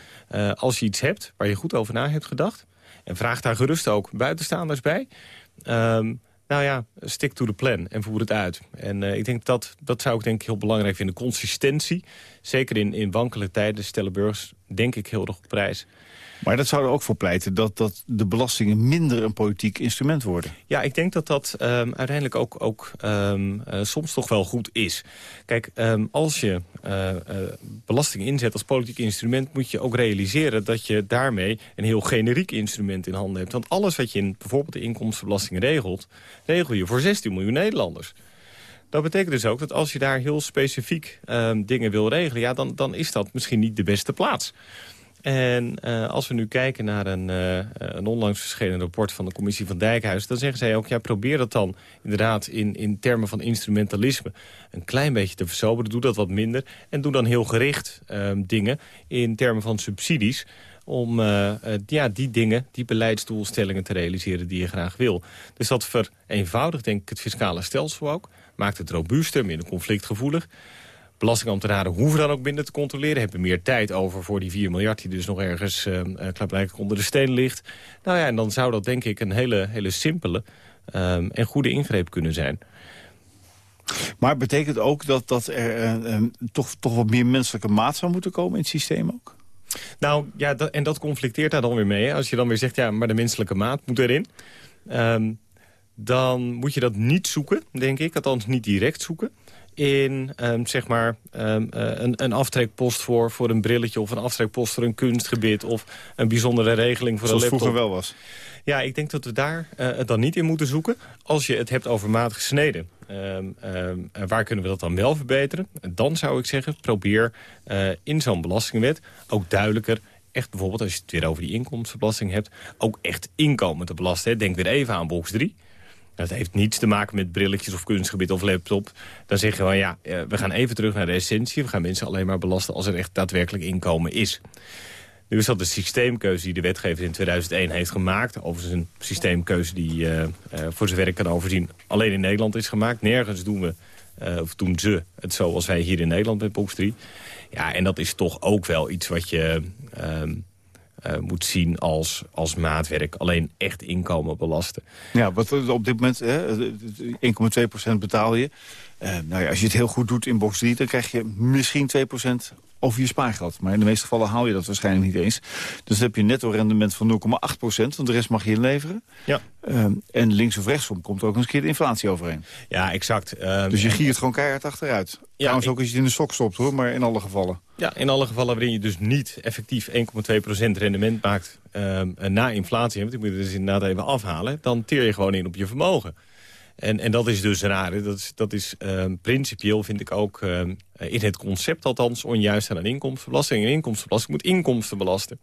Als je iets hebt waar je goed over na hebt gedacht... en vraag daar gerust ook buitenstaanders bij... Ehm, nou ja, stick to the plan en voer het uit. En eh, ik denk dat, dat zou ik denk heel belangrijk vinden. Consistentie, zeker in, in wankele tijden, stellen burgers denk ik heel erg op prijs. Maar dat zou er ook voor pleiten dat, dat de belastingen minder een politiek instrument worden. Ja, ik denk dat dat ehm, uiteindelijk ook, ook ehm, eh, soms toch wel goed is. Kijk, ehm, als je eh, eh, belasting inzet als politiek instrument... moet je ook realiseren dat je daarmee een heel generiek instrument in handen hebt. Want alles wat je in bijvoorbeeld de inkomstenbelasting regelt... regel je voor 16 miljoen Nederlanders. Dat betekent dus ook dat als je daar heel specifiek dingen wil regelen... Ja, dan, dan is dat misschien niet de beste plaats. En eh, als we nu kijken naar een, eh, een onlangs verschenen rapport van de commissie van Dijkhuis... dan zeggen zij ook, ja, probeer dat dan inderdaad in, in termen van instrumentalisme... een klein beetje te versoberen, doe dat wat minder... en doe dan heel gericht ehm, dingen in termen van subsidies om eh, ja, die dingen, die beleidsdoelstellingen te realiseren die je graag wil. Dus dat vereenvoudigt denk ik het fiscale stelsel ook. Maakt het robuuster, minder conflictgevoelig. Belastingambtenaren hoeven dan ook minder te controleren. Hebben meer tijd over voor die 4 miljard die dus nog ergens uh, klaarblijkelijk onder de steen ligt. Nou ja, en dan zou dat denk ik een hele, hele simpele ehm, en goede ingreep kunnen zijn. Maar betekent ook dat, dat er eh, toch, toch wat meer menselijke maat zou moeten komen in het systeem ook? Nou ja, dat, en dat conflicteert daar dan weer mee. Hè? Als je dan weer zegt, ja, maar de menselijke maat moet erin. Ehm, dan moet je dat niet zoeken, denk ik. Althans niet direct zoeken. In ehm, zeg maar ehm, eh, een, een aftrekpost voor, voor een brilletje... of een aftrekpost voor een kunstgebit... of een bijzondere regeling voor Zoals een laptop. vroeger wel was. Ja, ik denk dat we daar eh, het dan niet in moeten zoeken. Als je het hebt over matig sneden. Ehm, ehm, eh, waar kunnen we dat dan wel verbeteren? Dan zou ik zeggen, probeer eh, in zo'n belastingwet ook duidelijker... echt bijvoorbeeld, als je het weer over die inkomstenbelasting hebt... ook echt inkomen te belasten. hè. Denk weer even aan box 3. Dat heeft niets te maken met brilletjes of kunstgebied of laptop. Dan zeggen we, ja, eh, we gaan even terug naar de essentie. We gaan mensen alleen maar belasten als er echt daadwerkelijk inkomen is. Nu is dat de systeemkeuze die de wetgever in 2001 heeft gemaakt. Overigens een systeemkeuze die eh, voor zover ik kan overzien alleen in Nederland is gemaakt. Nergens doen we, of doen ze het zoals wij hier in Nederland met 3. Ja, en dat is toch ook wel iets wat je ehm, eh, moet zien als, als maatwerk. Alleen echt inkomen belasten. Ja, wat er op dit moment, hè, 1,2% betaal je. Eh, nou ja, als je het heel goed doet in box 3, dan krijg je misschien 2% over je spaargeld. Maar in de meeste gevallen haal je dat waarschijnlijk niet eens. Dus dan heb je een netto rendement van 0,8%, want de rest mag je inleveren. Ja. Ehm, en links of rechtsom komt er ook eens een keer de inflatie overheen. Ja, exact. Ehm, Dus je giert gewoon keihard achteruit. Trouwens ik- ook als je het in de sok stopt, hoor, maar in alle gevallen. Ja, in alle gevallen waarin je dus niet effectief 1,2% rendement maakt ehm, na inflatie, want die moet je dus inderdaad even afhalen, dan teer je gewoon in op je vermogen. En, en dat is dus raar. Dat is, dat is ehm, principieel, vind ik ook, ehm, in het concept althans, onjuist aan een inkomstenbelasting. Een inkomstenbelasting moet inkomsten belasten.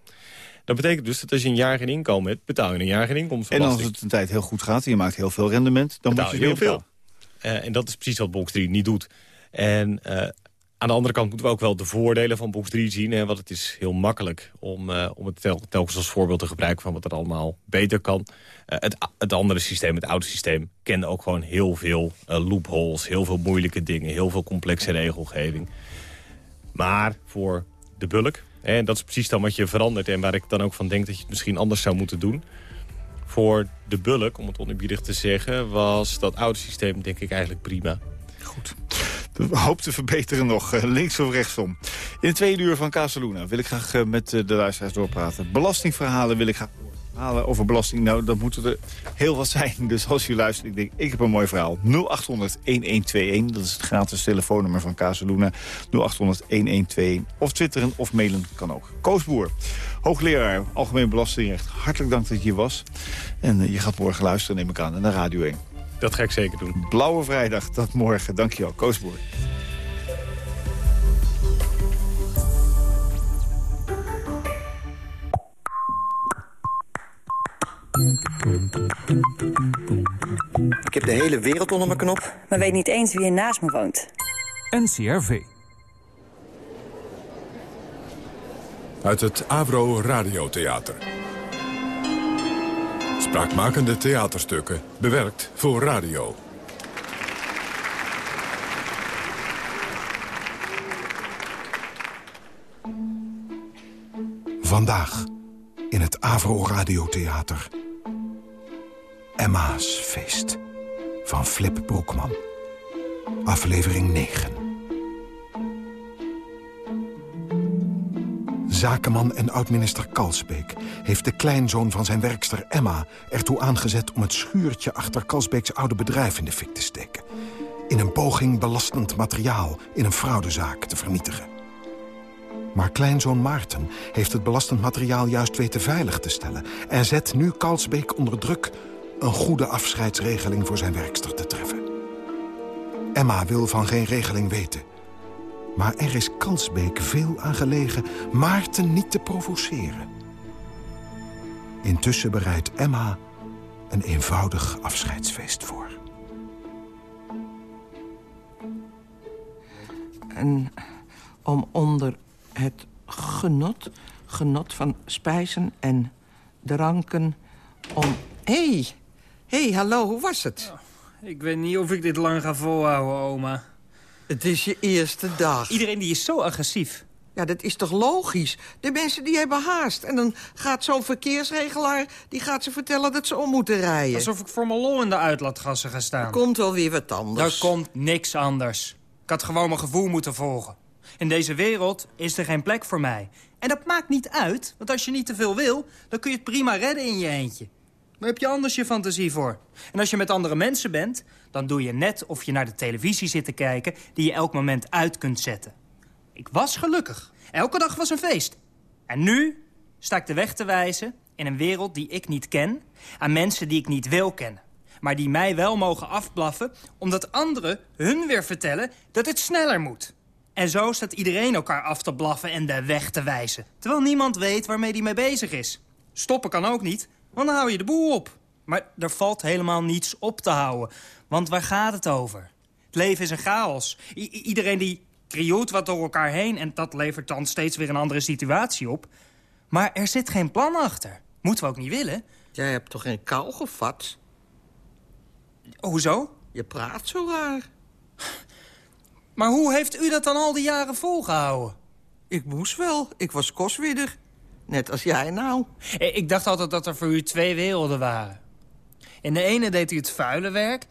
Dat betekent dus dat als je een jaar geen inkomen hebt, betaal je een jaar geen En inkomstenbelasting. als het een tijd heel goed gaat en je maakt heel veel rendement... dan moet betaal je je het heel veel. Eh, en dat is precies wat Box 3 niet doet. En eh, aan de andere kant moeten we ook wel de voordelen van Box 3 zien. Hè, want het is heel makkelijk om, eh, om het tel- telkens als voorbeeld te gebruiken... van wat er allemaal beter kan. Eh, het, het andere systeem, het oude systeem, kende ook gewoon heel veel eh, loopholes... heel veel moeilijke dingen, heel veel complexe regelgeving. Maar voor de bulk, en dat is precies dan wat je verandert... en waar ik dan ook van denk dat je het misschien anders zou moeten doen... Voor de bulk, om het oneerbiedig te zeggen, was dat oude systeem denk ik eigenlijk prima. Goed. Hoop te verbeteren nog, eh, links of rechtsom. In het tweede uur van Casaluna wil ik graag eh, met eh, de luisteraars doorpraten. Belastingverhalen wil ik graag verhalen over belasting. Nou, dan moeten er heel wat zijn. Dus als u luistert, ik denk, ik heb een mooi verhaal. 0800-1121, dat is het gratis telefoonnummer van Casaluna. 0800-1121. Of twitteren of mailen kan ook. Koos Boer, hoogleraar Algemeen Belastingrecht. Hartelijk dank dat je hier was. En je gaat morgen luisteren, neem ik aan, naar Radio 1. Dat ga ik zeker doen. Blauwe Vrijdag, dat morgen. Dankjewel, Koos Boer. Ik heb de hele wereld onder mijn knop. maar weet niet eens wie er naast me woont. NCRV. Uit het Avro Radiotheater. Spraakmakende theaterstukken, bewerkt voor radio. Vandaag in het Avro Radiotheater. Emma's feest van Flip Broekman. Aflevering 9. Zakenman en oud-minister Kalsbeek heeft de kleinzoon van zijn werkster Emma... ertoe aangezet om het schuurtje achter Kalsbeeks oude bedrijf in de fik te steken. In een poging belastend materiaal in een fraudezaak te vernietigen. Maar kleinzoon Maarten heeft het belastend materiaal juist weten veilig te stellen... en zet nu Kalsbeek onder druk een goede afscheidsregeling voor zijn werkster te treffen. Emma wil van geen regeling weten. Maar er is Kalsbeek veel aan gelegen Maarten niet te provoceren. Intussen bereidt Emma een eenvoudig afscheidsfeest voor. En om onder het genot, genot van spijzen en dranken... om... Hé, hey, hey, hallo, hoe was het? Ik weet niet of ik dit lang ga volhouden, oma. Het is je eerste dag. Iedereen die is zo agressief. Ja, dat is toch logisch? De mensen die hebben haast. En dan gaat zo'n verkeersregelaar... die gaat ze vertellen dat ze om moeten rijden. Alsof ik voor mijn lol in de uitlaatgassen ga staan. Er komt wel weer wat anders. Er komt niks anders. Ik had gewoon mijn gevoel moeten volgen. In deze wereld is er geen plek voor mij. En dat maakt niet uit, want als je niet te veel wil... dan kun je het prima redden in je eentje. Daar heb je anders je fantasie voor. En als je met andere mensen bent, dan doe je net of je naar de televisie zit te kijken... die je elk moment uit kunt zetten. Ik was gelukkig. Elke dag was een feest. En nu sta ik de weg te wijzen in een wereld die ik niet ken... aan mensen die ik niet wil kennen. Maar die mij wel mogen afblaffen... omdat anderen hun weer vertellen dat het sneller moet. En zo staat iedereen elkaar af te blaffen en de weg te wijzen. Terwijl niemand weet waarmee die mee bezig is. Stoppen kan ook niet, want dan hou je de boel op. Maar er valt helemaal niets op te houden. Want waar gaat het over? Het leven is een chaos. I iedereen die krioelt wat door elkaar heen... en dat levert dan steeds weer een andere situatie op. Maar er zit geen plan achter. Moeten we ook niet willen. Jij hebt toch geen kou gevat? Hoezo? Je praat zo raar. Maar hoe heeft u dat dan al die jaren volgehouden? Ik moest wel. Ik was kostwidder. Net als jij nou. Ik dacht altijd dat er voor u twee werelden waren. In de ene deed u het vuile werk...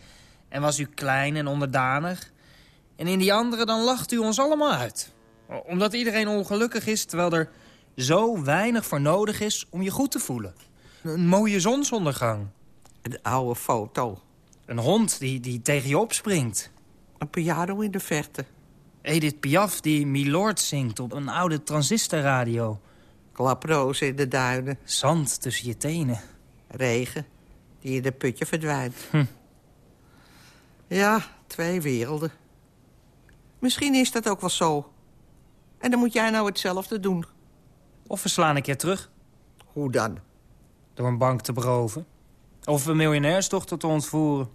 en was u klein en onderdanig. En in die andere dan lacht u ons allemaal uit. Omdat iedereen ongelukkig is... terwijl er zo weinig voor nodig is om je goed te voelen. Een mooie zonsondergang. Een oude foto. Een hond die, die tegen je opspringt. Een piano in de verte. Edith Piaf die Milord zingt op een oude transistorradio. Klaprozen in de duinen. Zand tussen je tenen. Regen die in de putje verdwijnt. Hm. Ja, twee werelden. Misschien is dat ook wel zo. En dan moet jij nou hetzelfde doen. Of we slaan een keer terug. Hoe dan? Door een bank te beroven. Of een miljonairsdochter te ontvoeren.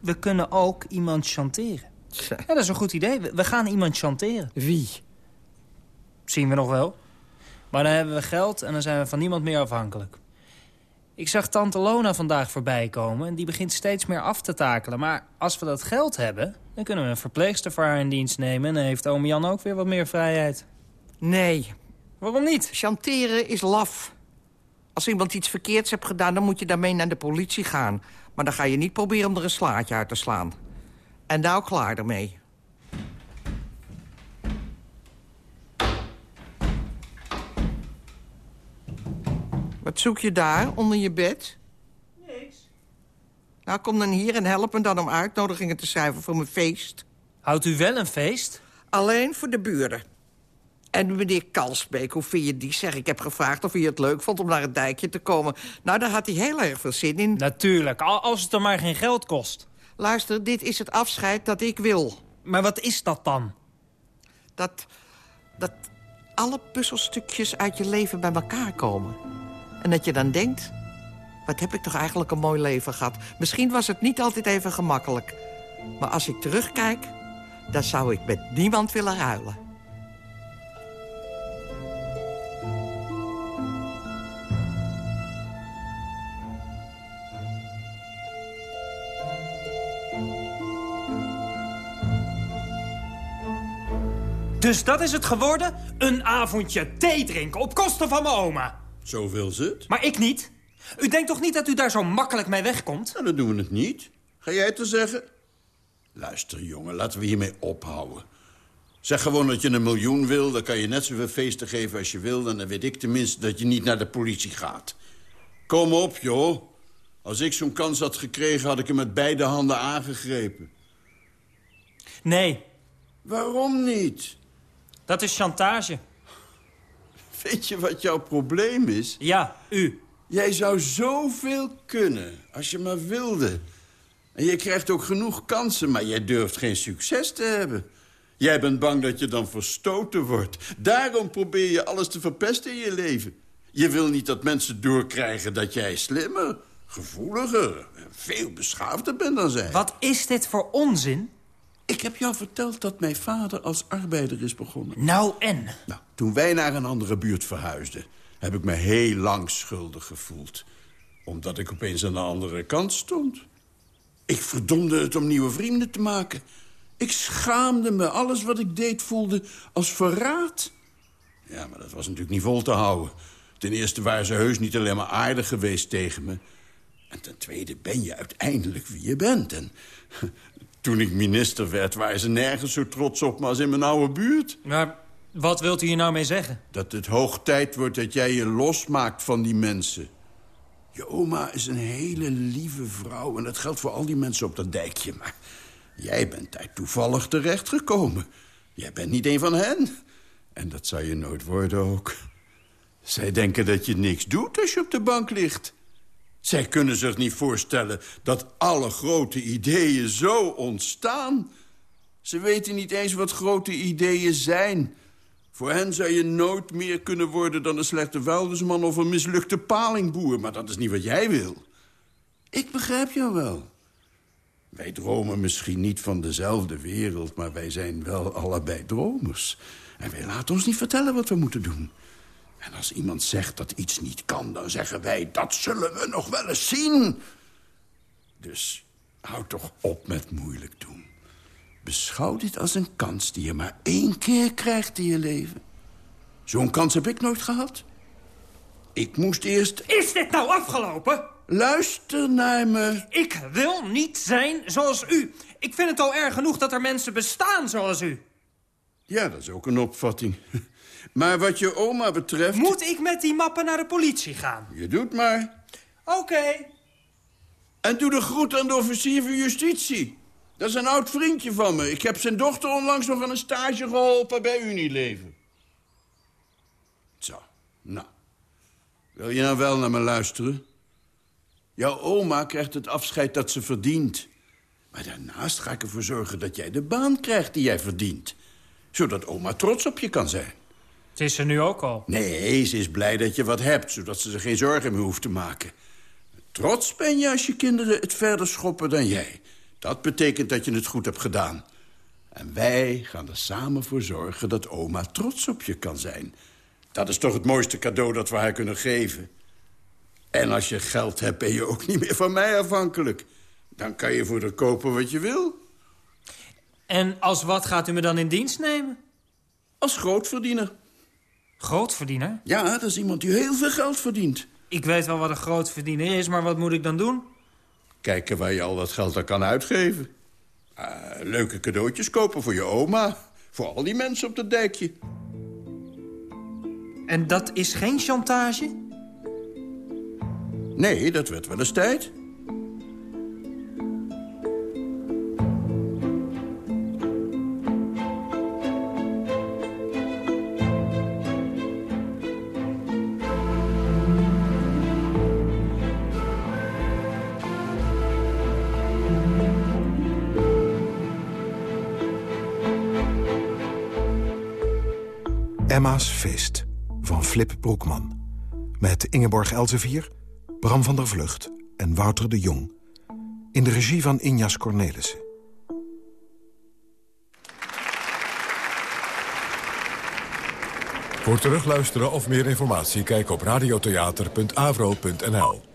We kunnen ook iemand chanteren. Ja, dat is een goed idee. We we gaan iemand chanteren. Wie? Zien we nog wel. Maar dan hebben we geld en dan zijn we van niemand meer afhankelijk. Ik zag tante Lona vandaag voorbij komen en die begint steeds meer af te takelen. Maar als we dat geld hebben, dan kunnen we een verpleegster voor haar in dienst nemen... en dan heeft oom Jan ook weer wat meer vrijheid. Nee. Waarom niet? Chanteren is laf. Als iemand iets verkeerds hebt gedaan, dan moet je daarmee naar de politie gaan. Maar dan ga je niet proberen om er een slaatje uit te slaan. En nou klaar ermee. Wat zoek je daar, onder je bed? Niks. Nou, kom dan hier en help me dan om uitnodigingen te schrijven voor mijn feest. Houdt u wel een feest? Alleen voor de buren. En meneer Kalsbeek, hoe vind je die? Zeg, ik heb gevraagd of hij het leuk vond om naar het dijkje te komen. Nou, daar had hij heel erg veel zin in. Natuurlijk, al- als het er maar geen geld kost. Luister, dit is het afscheid dat ik wil. Maar wat is dat dan? Dat, dat alle puzzelstukjes uit je leven bij elkaar komen. En dat je dan denkt... wat heb ik toch eigenlijk een mooi leven gehad. Misschien was het niet altijd even gemakkelijk. Maar als ik terugkijk, dan zou ik met niemand willen ruilen. Dus dat is het geworden? Een avondje thee drinken op kosten van mijn oma. Zo wil ze het. Maar ik niet. U denkt toch niet dat u daar zo makkelijk mee wegkomt? Nou, dan doen we het niet. Ga jij het er zeggen? Luister, jongen, laten we hiermee ophouden. Zeg gewoon dat je een miljoen wil, dan kan je net zoveel feesten geven als je wil... en dan weet ik tenminste dat je niet naar de politie gaat. Kom op, joh. Als ik zo'n kans had gekregen, had ik hem met beide handen aangegrepen. Nee. Waarom niet? Dat is chantage. Weet je wat jouw probleem is? Ja, u. Jij zou zoveel kunnen, als je maar wilde. En je krijgt ook genoeg kansen, maar jij durft geen succes te hebben. Jij bent bang dat je dan verstoten wordt. Daarom probeer je alles te verpesten in je leven. Je wil niet dat mensen doorkrijgen dat jij slimmer, gevoeliger... en veel beschaafder bent dan zij. Wat is dit voor onzin? Ik heb jou verteld dat mijn vader als arbeider is begonnen. Nou en? Nou, toen wij naar een andere buurt verhuisden... heb ik me heel lang schuldig gevoeld. Omdat ik opeens aan de andere kant stond. Ik verdomde het om nieuwe vrienden te maken. Ik schaamde me. Alles wat ik deed voelde als verraad. Ja, maar dat was natuurlijk niet vol te houden. Ten eerste waren ze heus niet alleen maar aardig geweest tegen me. En ten tweede ben je uiteindelijk wie je bent. En toen ik minister werd, waren ze nergens zo trots op me als in mijn oude buurt. Maar wat wilt u hier nou mee zeggen? Dat het hoog tijd wordt dat jij je losmaakt van die mensen. Je oma is een hele lieve vrouw en dat geldt voor al die mensen op dat dijkje. Maar jij bent daar toevallig terechtgekomen. Jij bent niet een van hen. En dat zou je nooit worden ook. Zij denken dat je niks doet als je op de bank ligt. Zij kunnen zich niet voorstellen dat alle grote ideeën zo ontstaan. Ze weten niet eens wat grote ideeën zijn. Voor hen zou je nooit meer kunnen worden dan een slechte vuilnisman... of een mislukte palingboer, maar dat is niet wat jij wil. Ik begrijp jou wel. Wij dromen misschien niet van dezelfde wereld... maar wij zijn wel allebei dromers. En wij laten ons niet vertellen wat we moeten doen. En als iemand zegt dat iets niet kan, dan zeggen wij... dat zullen we nog wel eens zien. Dus houd toch op met moeilijk doen. Beschouw dit als een kans die je maar één keer krijgt in je leven. Zo'n kans heb ik nooit gehad. Ik moest eerst... Is dit nou afgelopen? Luister naar me. Ik wil niet zijn zoals u. Ik vind het al erg genoeg dat er mensen bestaan zoals u. Ja, dat is ook een opvatting. Maar wat je oma betreft... Moet ik met die mappen naar de politie gaan? Je doet maar. Oké. En doe de groet aan de officier van justitie. Dat is een oud vriendje van me. Ik heb zijn dochter onlangs nog aan een stage geholpen bij Unilever. Zo, nou. Wil je nou wel naar me luisteren? Jouw oma krijgt het afscheid dat ze verdient. Maar daarnaast ga ik ervoor zorgen dat jij de baan krijgt die jij verdient. Zodat oma trots op je kan zijn. Het is er nu ook al. Nee, ze is blij dat je wat hebt, zodat ze zich geen zorgen meer hoeft te maken. Trots ben je als je kinderen het verder schoppen dan jij. Dat betekent dat je het goed hebt gedaan. En wij gaan er samen voor zorgen dat oma trots op je kan zijn. Dat is toch het mooiste cadeau dat we haar kunnen geven. En als je geld hebt, ben je ook niet meer van mij afhankelijk. Dan kan je voor haar kopen wat je wil. En als wat gaat u me dan in dienst nemen? Als grootverdiener. Grootverdiener? Ja, dat is iemand die heel veel geld verdient. Ik weet wel wat een grootverdiener is, maar wat moet ik dan doen? Kijken waar je al dat geld aan kan uitgeven. Uh, leuke cadeautjes kopen voor je oma. Voor al die mensen op dat dijkje. En dat is geen chantage? Nee, dat werd wel eens tijd. Emma's Feest van Flip Broekman. Met Ingeborg Elsevier, Bram van der Vlucht en Wouter de Jong. In de regie van Injas Cornelissen. Voor terugluisteren of meer informatie kijk op radiotheater.avro.nl.